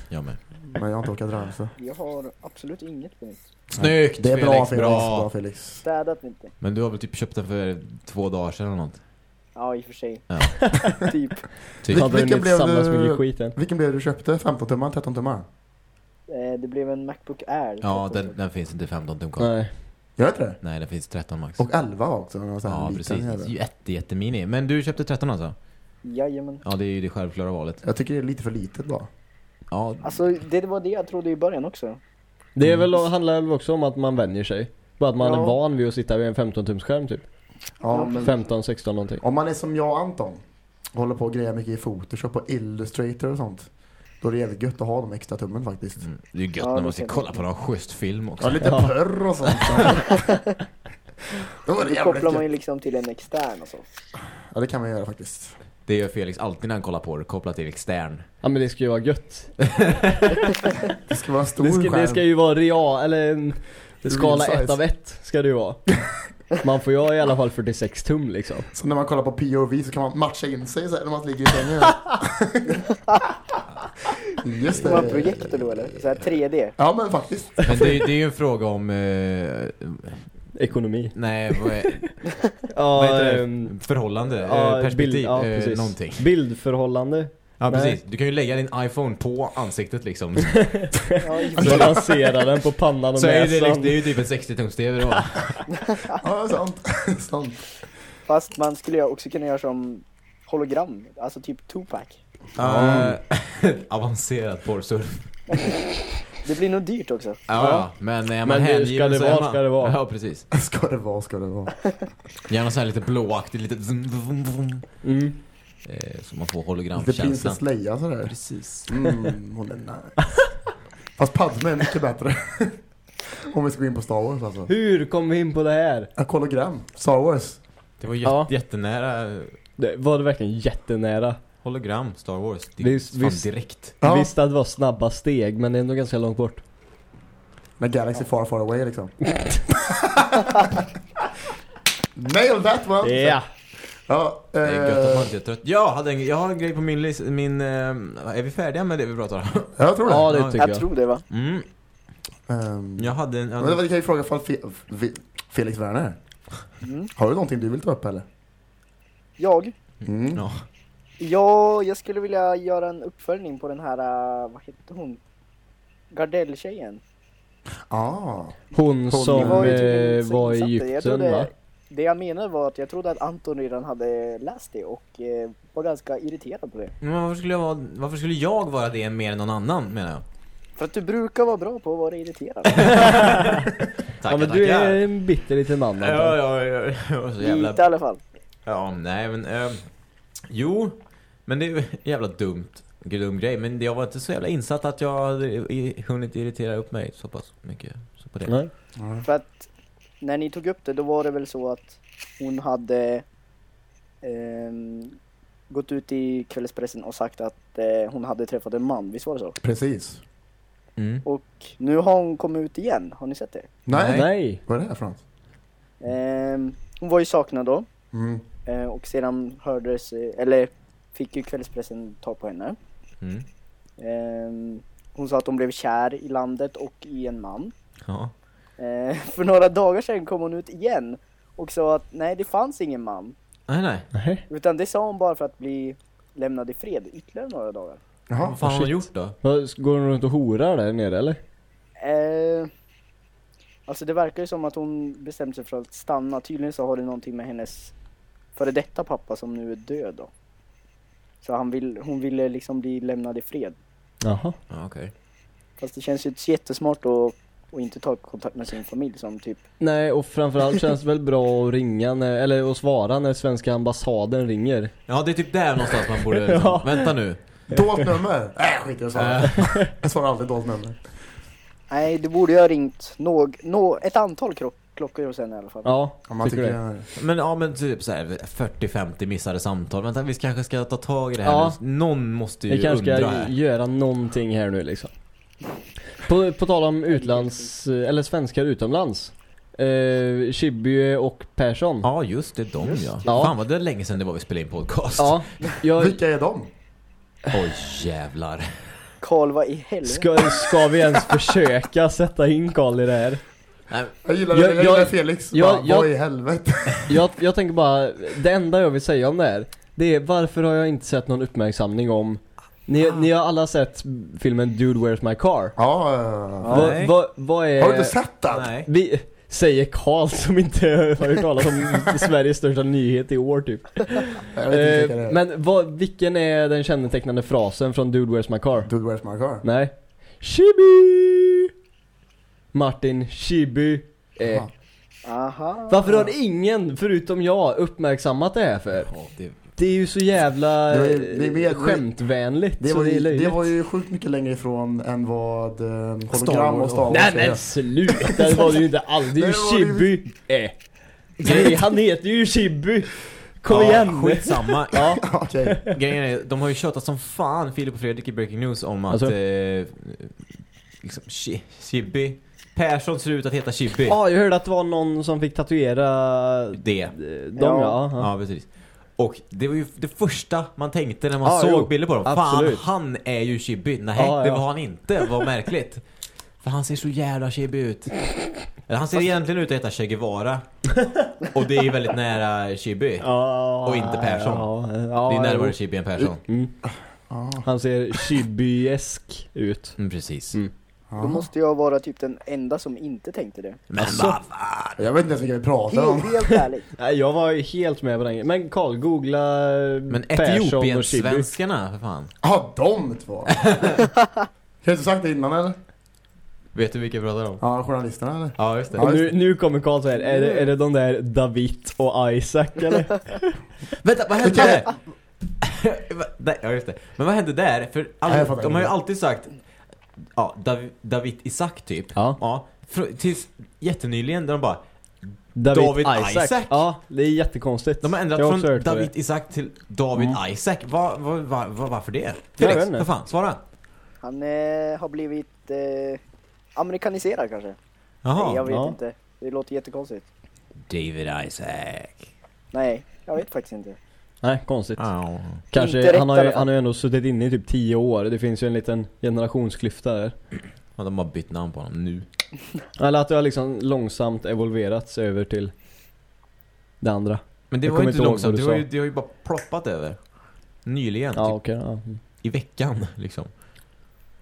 Jag med. Men jag har inte orkat dra den, så. Jag har absolut inget på mitt. Snyggt Det är bra Felix, bra. Bra Felix. Städat inte. Men du har väl typ köpt den för två dagar sedan eller något? Ja, i och för sig. Ja. typ. Typ. Vil- vilken blev du-. Vilken blev du köpte? 15 tummar, 13 tummar? Eh, det blev en Macbook Air. Ja, den, den finns inte 15 tum kvar. Nej. Gör inte det? Nej, den finns 13 max. Och 11 också. här Ja, precis. Jätte, jättemini. Men du köpte 13 alltså? Jajamän. Ja, det är ju det självklara valet. Jag tycker det är lite för litet bara. Ja, Alltså, det var det jag trodde i början också. Det är väl, handlar väl också om att man vänjer sig. Bara att man Ja. är van vid att sitta vid en 15-tums skärm typ. Ja, men 15, 16 någonting. om man är som jag Anton. och Håller på och grejer mycket i Photoshop och Illustrator och sånt. Då är det jävligt gött att ha de extra tummen faktiskt. mm, det är ju gött Ja, när man ska kolla på någon schysst film också. Ja, lite Ja. pörr och sånt. Då var det Då kopplar man ju liksom till en extern och så. Ja, det kan man göra faktiskt. Det gör Felix alltid när han kollar på det, kopplat till extern. Ja men det ska ju vara gött. Det ska vara en stor Det ska, skärm. det ska ju vara real, eller en skala Real 1 size. av 1 ska det ju vara. Man får ju i alla fall 46 tum liksom. Så när man kollar på POV så kan man matcha in sig så här, när man ligger i sängen. Just det. projektor då eller? Så här 3D? Ja men faktiskt. Men det, är- det är ju en fråga om... Eh, Ekonomi. nej, vad, är, vad heter det? ehm, Förhållande? ja, eh, perspektiv? bild- ja, eh, precis. någonting. Bildförhållande. Ja, Nej. precis. Du kan ju lägga din iPhone på ansiktet liksom. Så lanserar den på pannan och Så är det, liksom, näsan. det är ju typ en 60-tums-TV då. Ja, sant. sant. Fast man skulle ju också kunna göra som hologram, alltså typ Tupac. Ja. Avancerad porrsurf. Det blir nog dyrt också. Ja, ja, men är man Men det- hängiven ska det vara, man. ska det vara. Ja, precis. Ska det vara, ska det vara. Gärna så här lite blåaktigt, lite Mm. eh, Så man får hologramkänslan. Princess Leia sådär. Precis. Mm, hon är nice. Fast Padme är mycket bättre. Om vi ska gå in på Star Wars alltså. Hur kom vi in på det här? En hologram. Star Wars. Det var jät- Ja. jättenära Det var det verkligen jättenära. Hologram, Star Wars. Det Visst, fan visst. direkt. Ja. Jag visste att det var snabba steg men det är ändå ganska långt bort. Med Galaxy far far away liksom. Nail that one! Ja! Ja, Det är gött att man eh, inte är trött. Jag, hade en, jag har en grej på min list, min... Eh, är vi färdiga med det vi pratar om? jag tror det. Ja det tycker Jag jag. tror det va? Mm. Ehm, Jag hade en... Jag Men hade, vi kan ju fråga ifall Fe- Felix Werner. Mm. Har du någonting du vill ta upp eller? Jag? Mm. ja. Ja, jag skulle vilja göra en uppföljning på den här, uh, vad hette hon? Gardell-tjejen. Ah. Hon som Det var ju eh, så var i Egypten trodde- va? Det jag menade var att jag trodde att Anton redan hade läst det och eh, var ganska irriterad på det. Men varför skulle, jag vara, varför skulle jag vara det mer än någon annan menar jag? För att du brukar vara bra på att vara irriterad. Tackar, Ja men tackar. du är en bitter liten man Ja, Anton. ja, ja, ja, så jävla... Lite i alla fall. Ja, nej men... Eh, jo, men det är ju jävla dumt. Dum grej, men jag var inte så jävla insatt att jag hade hunnit irritera upp mig så pass mycket. Så på det. Nej. Ja. För att när ni tog upp det då var det väl så att hon hade ehm, gått ut i kvällspressen och sagt att eh, hon hade träffat en man, visst var det så? Precis. Mm. Och nu har hon kommit ut igen, har ni sett det? Nej. Nej. Vad är det här för något? Ehm, hon var ju saknad då Mm. eh, och sedan hördes, eh, eller fick ju kvällspressen ta på henne. Mm. Ehm, hon sa att hon blev kär i landet och i en man. Ja. Eh, för några dagar sedan kom hon ut igen och sa att nej det fanns ingen man. Nej, nej. Nej. Utan det sa hon bara för att bli lämnad i fred ytterligare några dagar. Jaha. Vad fan har hon gjort då? Går hon runt och horar där nere eller? Eh, alltså det verkar ju som att hon bestämt sig för att stanna. Tydligen så har det någonting med hennes före detta pappa som nu är död då. Så han vill, hon ville liksom bli lämnad i fred. Jaha. Ja, okej. Fast det känns ju inte jättesmart att och inte ta kontakt med sin familj som typ Nej och framförallt känns det väl bra att ringa när, eller att svara när svenska ambassaden ringer. Ja, det är typ där någonstans man borde... Liksom. Ja. Vänta nu. Dolt nummer? Nej, skit i att svara. Jag svarar alltid dolt nummer. Nej, det borde ju ha ringt någ, nå, ett antal klock, klockor henne i alla fall. Ja, Om man tycker tycker det. Men ja, men typ så här 40-50 missade samtal. Vänta, vi kanske ska ta tag i det här Ja. nu. Någon måste ju Vi kanske undra ska här. göra någonting här nu liksom. På, på tal om utlands, eller svenskar utomlands. Eh, Chibbye och Persson. Ja, just det, de Just ja. det. Ja. Fan vad det är länge sedan det var vi spelade in podcast. Ja, jag, Vilka är de? Oj, jävlar. Karl, vad i helvete? ska, ska vi ens försöka sätta in Karl i det här? Nej, Jag gillar, Jag- jag, jag gillar Felix. jag- bara, jag- Vad i helvete? Jag, jag tänker bara, det enda jag vill säga om det här, det är varför har jag inte sett någon uppmärksamning om ni, ni har alla sett filmen Dude Where's My Car? Ja, Vad vad vad är... Har du inte sett den? nej. Vi, säger Karl som inte har hört talas om Sveriges största nyhet i år typ. Jag vet inte vilka det Eh, men vad, vilken är den kännetecknande frasen från Dude Where's My Car? Dude, where's my car? Nej. Chibi! Martin Chibi. Eh. Aha. Varför har ingen, förutom jag, uppmärksammat det här för? Ja, det, Det är ju så jävla Det eh, ju- det vet- skämtvänligt Det så var, det är ju, det var ju sjukt mycket längre ifrån än vad eh, hologram och. Star Wars Nej är. men sluta, det var det ju inte alls. Det är ju Chibi. Eh. Nej, han heter ju Chibi. Kom ja, igen. Skitsamma. Ja. Okej. Grejen är, de har ju tjatat som fan, Filip och Fredrik i Breaking News, om att... Alltså? Eh, liksom, Chi- Chibi. Persson ser ut att heta Chibi. Ja, jag hörde att det var någon som fick tatuera Det. eh, dem Ja. ja. ja. Ja, precis. Och det var ju det första man tänkte när man Ja, såg jo. bilder på dem. Absolut. Fan, han är ju Chibi. Nej, Ja, det ja. var han inte. Vad märkligt. För han ser så jävla Chibi ut. Han ser egentligen ut att heta Che Guevara. Och det är ju väldigt nära Chibi. Ja, Och inte Persson. Ja, ja, Det är närmare. Chibi än Persson. Mm. Ah. Han ser Chibi-esk ut. Mm, precis. Mm. Då måste jag vara typ den enda som inte tänkte det. Men Alltså. vad fan? Jag vet inte ens vilka vi pratar om. helt ärligt. Nej, jag var ju helt med på den Men Karl, googla Men. Etiopien-svenskarna, för fan. Ja, de två. Kan du inte sagt det innan eller? Vet du vilka jag pratar om? Ja, journalisterna eller? Ja, just det. Ja, Och nu, nu kommer Karl säga, är det, är det de där David och Isaac eller? Vänta, vad hände ja, just det. Men vad hände där? För all, de har ju alltid sagt Ja, Dav, David Isak typ. Ja. Ja. Tills jättenyligen där de bara David, David Isaac. Ja, det är jättekonstigt. De har ändrat har från David. Isak till David Mm. Isaac. Vad, vad, vad, vad, varför det? Felix, för fan, svara. Han eh, har blivit eh, amerikaniserad kanske. Nej, jag Jaha. vet ja. inte. Det låter jättekonstigt. David Isaac. Nej, jag vet faktiskt inte. Nej, konstigt. Ja. Inte Kanske, han har, ju, han har ju ändå suttit inne i typ 10 år. Det finns ju en liten generationsklyfta där. Ja, de har bytt namn på honom nu. Eller att det har liksom långsamt evolverats över till det andra. Men det Jag var ju inte långsamt, det du har, ju, sa. det har ju bara ploppat över. Nyligen, Ja, typ, okej. ja. Mm. i veckan liksom.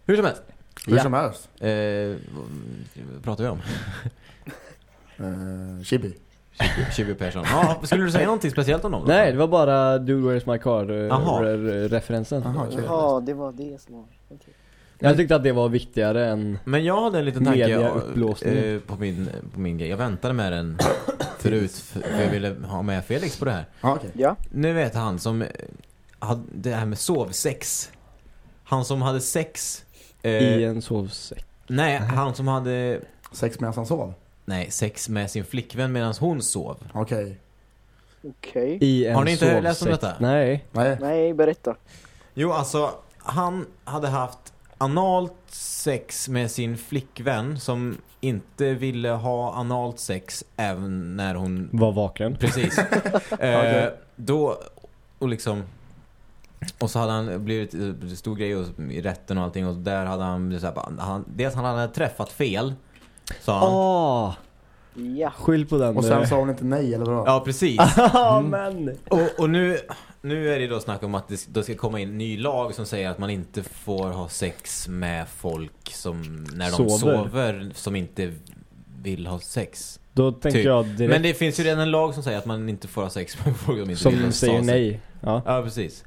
Hur som helst. Hur Ja. som helst. Eh, vad pratar vi om? Uh, Chibi. Chibi och Persson. Ja, skulle du säga någonting speciellt om dem? då? Nej, det var bara Dude Where's My Car eh, re-. Ja, det var det som var... Jag tyckte att det var viktigare än... Men jag hade en liten tanke eh, på, min, på min grej. Jag väntade med den förut för jag ville ha med Felix på det här. Ja, okej. Ja, Nu vet han som eh, hade det här med sovsex. Han som hade sex. eh, I en sovsäck. Nej, han som hade Sex medan han sov? Nej, sex med sin flickvän medan hon sov. Okej. okej. I en Har ni inte läst om detta? Nej. Nej. Nej, berätta. Jo, alltså han hade haft analt sex med sin flickvän som inte ville ha analt sex även när hon Var vaken. Precis. eh, då, och liksom och så hade han blivit eh, stor grej och- i rätten och allting och där hade han, blivit så här, bara, han dels han hade träffat fel sa han. Åh! Ja. Skyll på den. Och sen sa hon inte nej eller vadå? Ja, precis. Ja, men. Och, och nu, nu är det då snack om att det, det ska komma in en ny lag som säger att man inte får ha sex med folk som när de Sover. sover, som inte vill ha sex. Då tänker Typ. jag direkt Men det finns ju redan en lag som säger att man inte får ha sex med folk som inte vill ha som säger sex. nej. Ja. Ja, precis.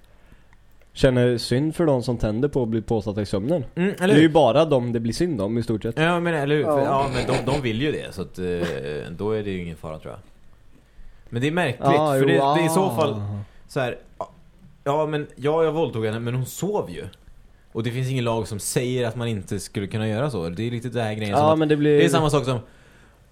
Känner synd för de som tänder på att bli påsatta i sömnen. Mm, Det är ju bara dem det blir synd om i stort sett. Ja men eller Ja. ja men de, de vill ju det så att eh, då är det ju ingen fara tror jag. Men det är märkligt Ja, för jo, det, det är i så ah. fall så här. Ja men ja, jag våldtog henne men hon sov ju. Och det finns ingen lag som säger att man inte skulle kunna göra så. Det är lite det här grejen som Ja att, men det blir... Det är samma sak som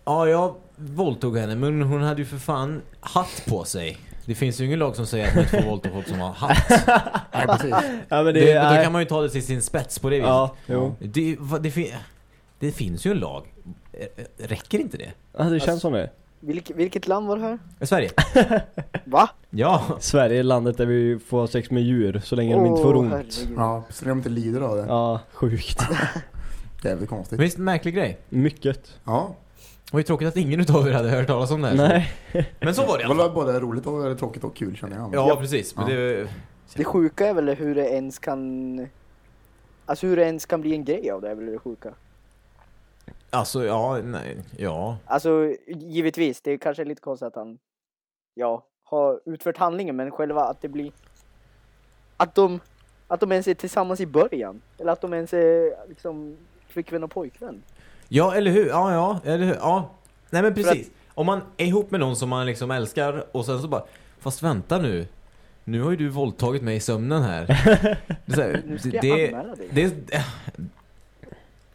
Ja jag våldtog henne men hon hade ju för fan hatt på sig. Det finns ju ingen lag som säger att man inte får våldta folk som har hatt. Nej, precis. Ja men det, Det, är... då kan man ju ta det till sin spets på det viset. Ja, jo. Det, det, fin- det finns ju en lag. Räcker inte det? Ja, det känns som det. Vilk, vilket land var det här? I Sverige? Va? Ja. Sverige är landet där vi får sex med djur så länge de inte får ont. herregud. Ja, så de inte lider av det. Ja, sjukt. Jävligt konstigt. Visst märklig grej? Mycket. Ja. Det var ju tråkigt att ingen utav er hade hört talas om det här. Nej. Men så var det Det var både roligt och tråkigt och kul känner jag. Ja, precis. Men Ja. det, Det sjuka är väl hur det ens kan... Alltså hur det ens kan bli en grej av det är väl det sjuka. alltså, ja, nej, ja. Alltså givetvis, det är kanske lite konstigt att han, ja, har utfört handlingen men själva att det blir, att de, att de ens är tillsammans i början. Eller att de ens är liksom flickvän och pojkvän. Ja, eller hur? Ja, ja, eller hur? Ja. Nej men precis. Om man är ihop med någon som man liksom älskar och sen så bara Fast vänta nu. Nu har ju du våldtagit mig i sömnen här. Det, här, det, det, det,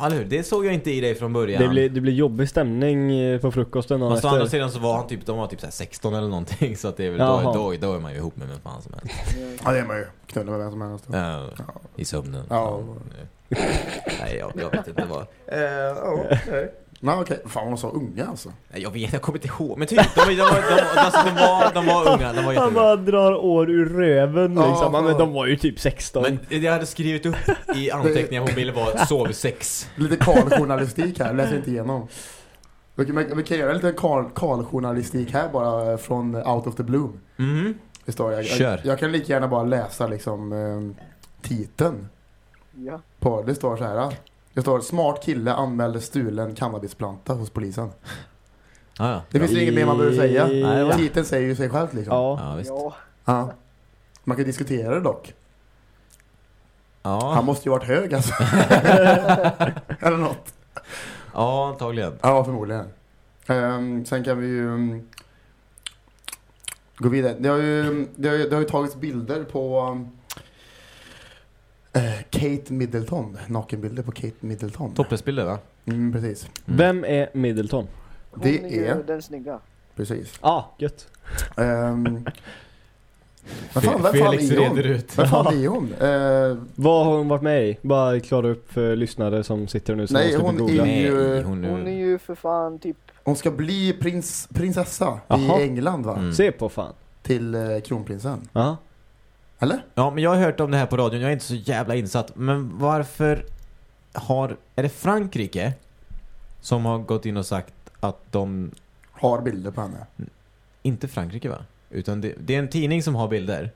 eller hur? det såg jag inte i dig från början. Det blir, det blir jobbig stämning eh, på frukosten Fast å andra efter. sidan så var han typ, de var typ så här 16 eller någonting så att det är väl då, då, då är man ju ihop med vem fan som helst. Ja, det är man ju. Knulla med vem som helst. Ja, Ja. I sömnen. Ja. Nej, jag, jag vet inte vad. Eh, ja, nej. Nej okej, fan de var så unga alltså. Nej, Jag vet, jag kommer inte ihåg. Men typ, de, de, de, de, alltså, de, var, de var unga, de var Han bara drar år ur röven Ja, liksom. Men de var ju typ 16. Men det jag hade skrivit upp i anteckningar på mobilen var sovsex. Lite Karl-journalistik här, läser inte igenom. Vi kan, vi kan göra lite Karl- Karl-journalistik här bara från Out of the Bloom. Mhm. Står jag, Kör. jag, jag kan lika gärna bara läsa liksom eh, titeln Ja. på det står så här. Det står smart kille anmälde stulen cannabisplanta hos polisen. Ja, ja. Det finns ju inget mer man behöver säga. Nej, var- Titeln säger ju sig själv liksom. Ja. Ja, visst. Ja. Ja. Man kan diskutera det dock. Han Ja, måste ju varit hög alltså. Eller något. ja antagligen. Ja, förmodligen. Ehm, sen kan vi ju um, gå vidare. Det har ju, det har ju, det har ju tagits bilder på um, Kate Middleton. Nakenbilder på Kate Middleton. Topless-bilder va? Mm, precis. Mm. Vem är Middleton? Hon Det är är- den snygga. Precis. Ah, gött. Um, vad fan, vem fan Felix är hon? reder ut. Vem fan är hon? Eh, Vad har hon varit med i? Bara klara upp för lyssnare som sitter nu som Nej, måste hon är- Nej, ju- hon Hon är ju för fan typ hon ska bli prins, prinsessa Jaha. i England va? Mm. Se på fan. Till eh, kronprinsen. Ja. Eller? Ja, men jag har hört om det här på radion. Jag är inte så jävla insatt. Men varför har... Är det Frankrike som har gått in och sagt att de... Har bilder på henne. Inte Frankrike va? Utan det, det är en tidning som har bilder.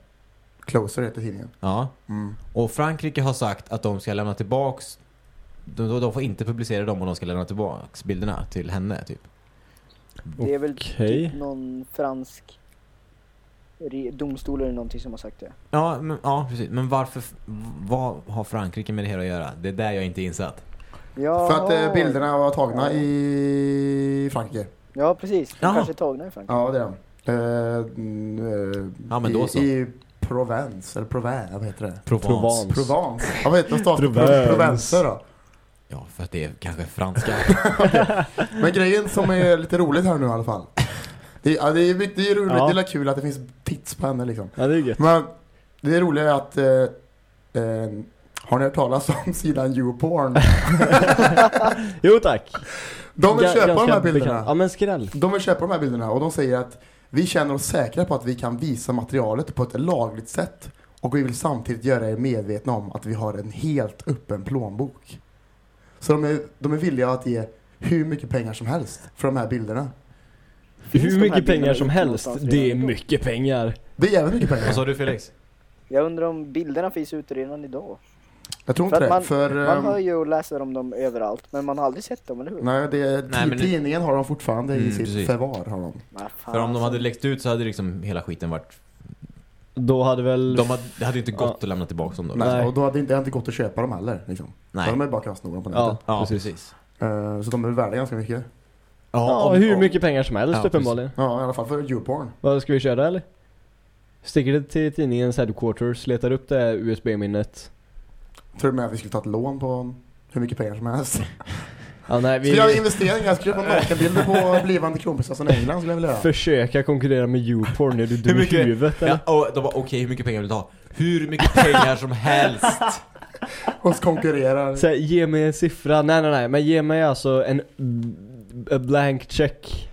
Closer heter tidningen. Ja. Mm. Och Frankrike har sagt att de ska lämna tillbaks... De, de får inte publicera dem om de ska lämna tillbaks bilderna till henne typ. Det är väl Okej. typ någon fransk re- domstol eller någonting som har sagt det. Ja, men, ja precis. Men varför... Vad har Frankrike med det här att göra? Det är där jag inte är insatt. Ja, För att eh, bilderna var tagna i Frankrike. Ja, precis. De Jaha. kanske är tagna i Frankrike. Ja, det är de. Eh, eh, Ja, men då i, så. I Provence, eller Provence, vad heter det? Provence. Provence. Provence. Ja, vad heter? Staten? Provence. Provence då. Ja, för att det är kanske franska. Men grejen som är lite roligt här nu i alla fall. Det, ja, det, är, det är roligt, Ja. det är kul att det finns tits på henne liksom. Ja, det är gött. Men det roliga är att eh, eh, har ni hört talas om sidan YouPorn? Jo tack. De vill köpa de här bilderna. Ja men skräll. De vill köpa de här bilderna och de säger att vi känner oss säkra på att vi kan visa materialet på ett lagligt sätt och vi vill samtidigt göra er medvetna om att vi har en helt öppen plånbok. Så de är, de är villiga att ge hur mycket pengar som helst för de här bilderna. Hur mycket pengar som helst. Det är mycket pengar. Det är jävligt mycket pengar. Vad sa du Felix? Jag undrar om bilderna finns ute redan idag. Jag tror inte det. man- för, Man ehm, hör ju och läser om dem överallt, men man har aldrig sett dem, eller hur? Nej, det, Nej, men det- tidningen har de fortfarande i Mm, sitt precis. förvar. Har de. För om de hade läckt ut så hade liksom hela skiten varit... Då hade väl... De hade, det hade inte gått Ja. att lämna tillbaka dem då. Nej. Nej. Och då hade det inte, det hade inte gått att köpa dem heller. Liksom. Nej. Så de är bara dem på nätet. Ja, Ja, precis. precis. Eh, så de är värda ganska mycket. Ja, om- hur om- mycket pengar som helst Ja, uppenbarligen. Ja, i alla fall för YouPorn. Vad ska vi köra eller? Sticker det till tidningens headquarters, letar upp det här USB-minnet. Tror du med att vi skulle ta ett lån på hur mycket pengar som helst? Ja, nej, Ska jag göra vi investeringar? Jag ska köpa nakenbilder på blivande kronprinsessan i England skulle jag vilja göra. försöka konkurrera med YouPorn. Är du dum i mycket- huvudet eller? Ja, och de bara okej, hur mycket pengar vill du ha? Hur mycket pengar som helst! Och konkurrerar. Så här, ge mig en siffra. Nej, nej, nej. Men ge mig alltså en a blank check.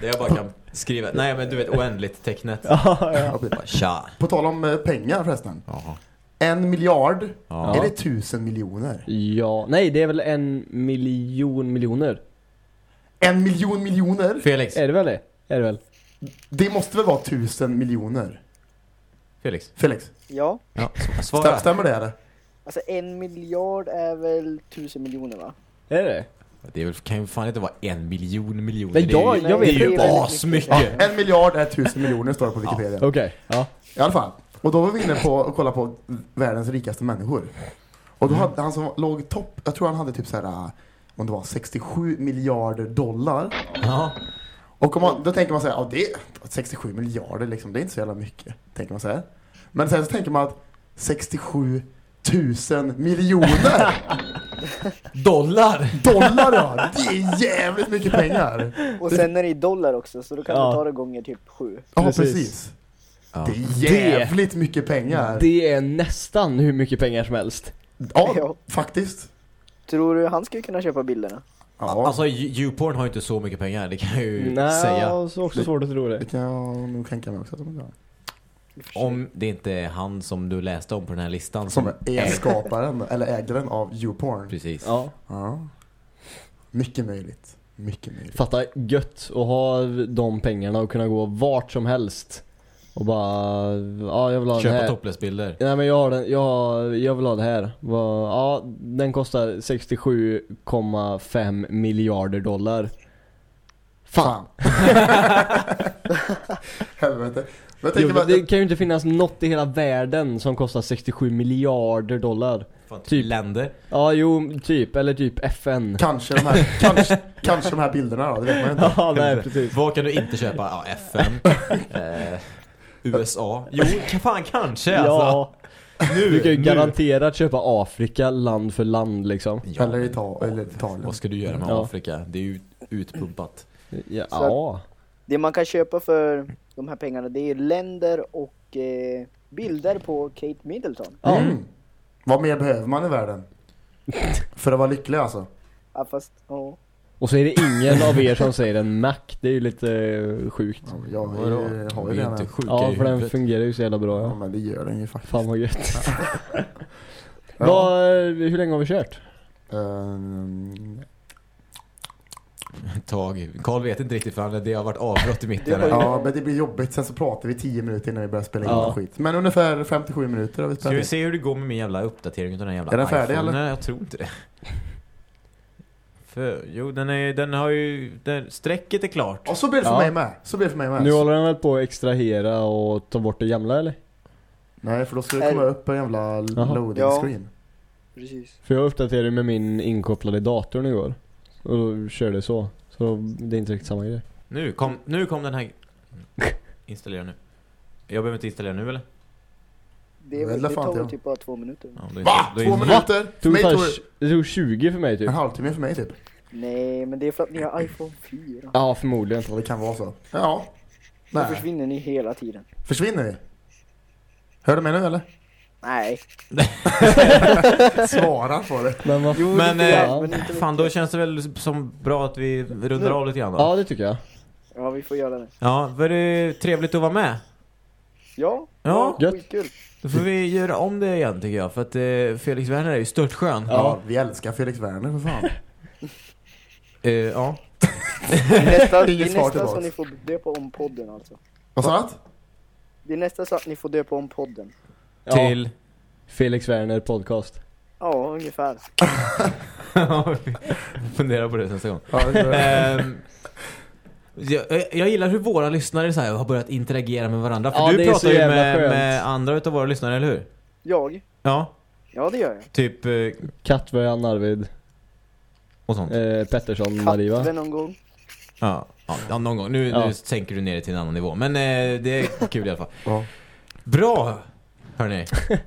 Det jag bara kan skriva. Nej men du vet oändligt tecknet. Ja, ja. Bara, Tja. På tal om eh, pengar förresten. Jaha. En miljard, Ja. är det tusen miljoner? ja. Nej, det är väl en miljon miljoner? En miljon miljoner? Felix. Är det väl det? Är det väl? Det måste väl vara tusen miljoner? Felix. Felix, Ja, Ja, svara. stämmer det eller? alltså en miljard är väl tusen miljoner va? Är det Det är väl, kan ju fan inte vara en miljon miljoner. Men det är jag- ju, jag det vet är ju asmycket. Ja, en miljard är tusen miljoner står det på Wikipedia. Okej, ja. I alla fall. Och då var vi inne på att kolla på världens rikaste människor. Och då Mm. hade han som låg topp, jag tror han hade typ så här, äh, om det var 67 miljarder dollar. Ja. Och om man, då tänker man så här, ja det 67 miljarder liksom, det är inte så jävla mycket. Tänker man så här. Men sen så tänker man att 67 000 miljoner Dollar! dollar ja, det är jävligt mycket pengar. Och sen är det i dollar också, så då kan Ja. du ta det gånger typ sju. Ja Precis. precis. Ja. Det är jävligt mycket pengar. Det är nästan hur mycket pengar som helst. Ja, Ja. faktiskt. Tror du han skulle kunna köpa bilderna? Ja, Alltså YouPorn har ju inte så mycket pengar, det kan jag ju Nej, säga. så också svårt att tro det. det kan jag nog tänka mig också att de gör. I och för sig. Om det inte är han som du läste om på den här listan Som är skaparen, eller ägaren av YouPorn. Precis. Ja. Ja. Mycket möjligt. Mycket möjligt. Fatta gött att ha de pengarna och kunna gå vart som helst. Och bara, ja jag vill ha den Köpa här. topless-bilder. Nej men jag har den, jag, jag vill ha det här. Ja, den kostar 67,5 miljarder dollar. Fan. Helvete. Men jag Jo, bara, det kan ju inte finnas något i hela världen som kostar 67 miljarder dollar. Fan, typ Typ. länder. Ja, jo, typ. Eller typ FN. kanske de här, kanske, kanske de här bilderna då, det vet man inte. Ja, nej precis. Vad kan du inte köpa? Ja, FN. eh, USA. Jo, fan kanske alltså. Ja. Du kan ju nu. garanterat köpa Afrika land för land liksom. Ja. Eller, Ita eller Italien. Vad ska du göra med Ja. Afrika? Det är ju utpumpat. Ja. Ja. Det man kan köpa för de här pengarna det är länder och eh, bilder på Kate Middleton. Ja. Mm. Vad mer behöver man i världen? För att vara lycklig alltså. Ja fast, ja. Och så är det ingen av er som säger en Mac. Det är ju lite eh, sjukt. Ja, Jag har ju det inte sjuka Ja, för den fungerar ju så jävla bra. Ja Ja. men det gör den ju faktiskt. Fan vad gött. Ja. Vad, eh, hur länge har vi kört? Ehm, Tag. Karl vet inte riktigt för han, det har varit avbrott i mitten. ja men det blir jobbigt, sen så pratar vi 10 minuter innan vi börjar spela in Ja. skit. Men ungefär 57 minuter har vi Ska spelat vi in. se hur det går med min jävla uppdatering av den jävla Är den färdig, iPhone? eller? Nej, jag tror inte det. För, jo, den, är, den har ju... Den, strecket är klart. Och så blir det för Ja. mig med. Så blir det för mig med. Nu håller den väl på att extrahera och ta bort det gamla eller? Nej för då ska det komma upp en jävla loading Ja. screen. Precis. För jag uppdaterade med min inkopplade datorn igår. Och då körde så. Så det är inte riktigt samma grej. Nu kom, nu kom den här... Installera nu. Jag behöver inte installera nu eller? Det, är väl- det tar väl typ bara två minuter. Ja, då är Va? då är- Två minuter? För Tog mig fan, tog det tog 20 för mig det typ. en halvtimme för mig typ. Nej men det är för att ni har iPhone 4. Ja, förmodligen. Ja det kan vara så. Ja. Då försvinner ni hela tiden. Försvinner vi? Hör du mig nu eller? Nej. Svara på det. Men vad Jo, Men, eh, grann, men inte Fan, då känns det väl som bra att vi rundar av lite grann då. Ja, det tycker jag. Ja vi får göra det. Ja, var det trevligt att vara med? Ja, Ja. Gött. skitkul. Då får vi göra om det igen tycker jag, för att eh, Felix Werner är ju störtskön. Ja. Ja, vi älskar Felix Werner för fan. Eh, ja. Det är nästa, det är nästa som ni får döpa om podden alltså. Vad sa du? Det är nästa så att ni får döpa om podden. Ja. Till... Felix Werner podcast. Ja, ungefär. Fundera på det nästa gång. Ja, Ehm, jag, jag gillar hur våra lyssnare så här har börjat interagera med varandra. För Ja, du pratar ju med, med andra utav våra lyssnare, eller hur? Jag? Ja, Ja det gör jag. typ eh, Kattvöjan Arvid. och sånt. Eh, Pettersson Marie va? Kattven någon gång. Ja, ja, ja, någon gång. Nu, Ja. nu sänker du ner det till en annan nivå. Men eh, det är kul i alla fall. Ja. Bra! Hörni.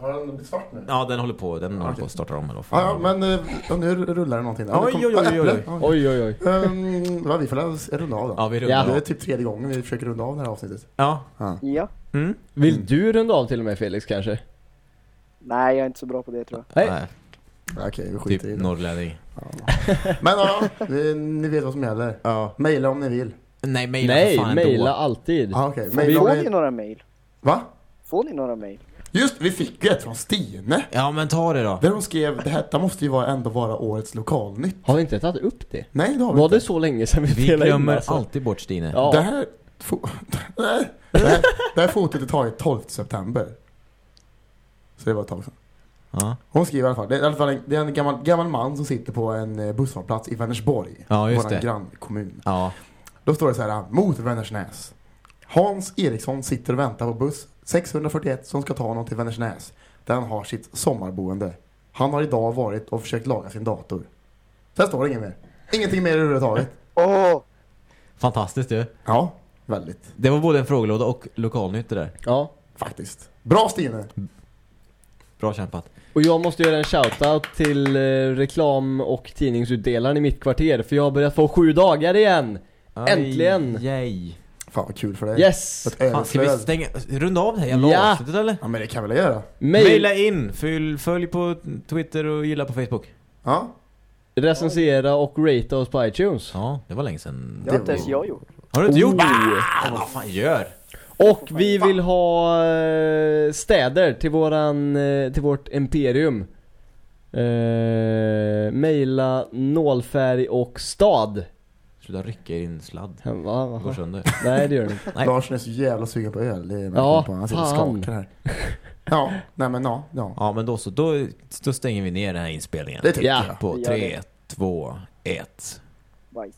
Har den blivit svart nu? Ja, den håller på, den håller på att starta om eller vad Ja, ja, men eh, ja, nu rullar det någonting där. Oj, oj, oj, Ja, oj, oj. Ja. Oj oj oj. Ehm, ja, vi får runda av då. Ja, vi rundar Ja. Det är av. typ tredje gången vi försöker runda av det här avsnittet. Ja. Ja. Mm. Vill du runda av till och med Felix kanske? Nej jag är inte så bra på det tror jag. Nej. Ja, Okej, vi typ skiter i det. norrlänning. Men ja, ni vet vad som gäller. Ja. Maila om ni vill. Nej, mejla Nej, för fan mejla ändå. alltid. Ja, okej. Får, Maila får ni... ni några mail? Va? Får ni några mail? Just vi fick ju ett från Stine. Ja, men ta det då. Där de skrev, det här måste ju vara, ändå vara årets lokalnytt. Har vi inte tagit upp det? Nej, det har vi Var inte. det så länge sedan vi Vi spelade in glömmer alltså? alltid bort Stine. Ja. Det här... Nej. Det här, det här fotot är taget 12 september. Så det var ett tag sedan. Ja, Hon skriver i alla fall, det är, i alla fall en, det är en gammal, gammal man som sitter på en eh, busshållplats i Vänersborg. Ja, just våran det. grannkommun. ja. Då står det så här, mot Vänersnäs. Hans Eriksson sitter och väntar på buss 641 som ska ta honom till Vänersnäs. Där han har sitt sommarboende. Han har idag varit och försökt laga sin dator. Sen står det inget mer. Ingenting mer överhuvudtaget. Åh! Fantastiskt du. Ja, väldigt. Det var både en frågelåda och lokalnytt det där. Ja. Faktiskt. Bra Stine! Bra kämpat. Och jag måste göra en shoutout till eh, reklam och tidningsutdelaren i mitt kvarter för jag har börjat få sju dagar igen! Äntligen! Yay. Fan vad kul för dig. Yes! Ett Fan, ska vi överflöd. stänga, runda av det här jävla Ja. avsnittet eller? Ja men det kan vi väl göra? Mail, Maila in, följ, följ på Twitter och gilla på Facebook. Ja. recensera och rate oss på iTunes. Ja, det var länge sedan. Det har inte ens jag gjort. Har du inte gjort? Oh. Ah, vad fan gör? Och vi vill ha eh, städer till våran, eh, till vårt imperium. Eh, maila nålfärg och stad sluta rycka i din sladd. Va? Va? Går sönder. Nej det gör den inte. Larsen är så jävla sugen på öl. Det är Ja, på. Han sitter och skakar här. Ja, nej men ja. ja. Ja men då så, då, då stänger vi ner den här inspelningen. Det tycker Ja. jag. På Vi gör 3, det. 2, 1. Bajs.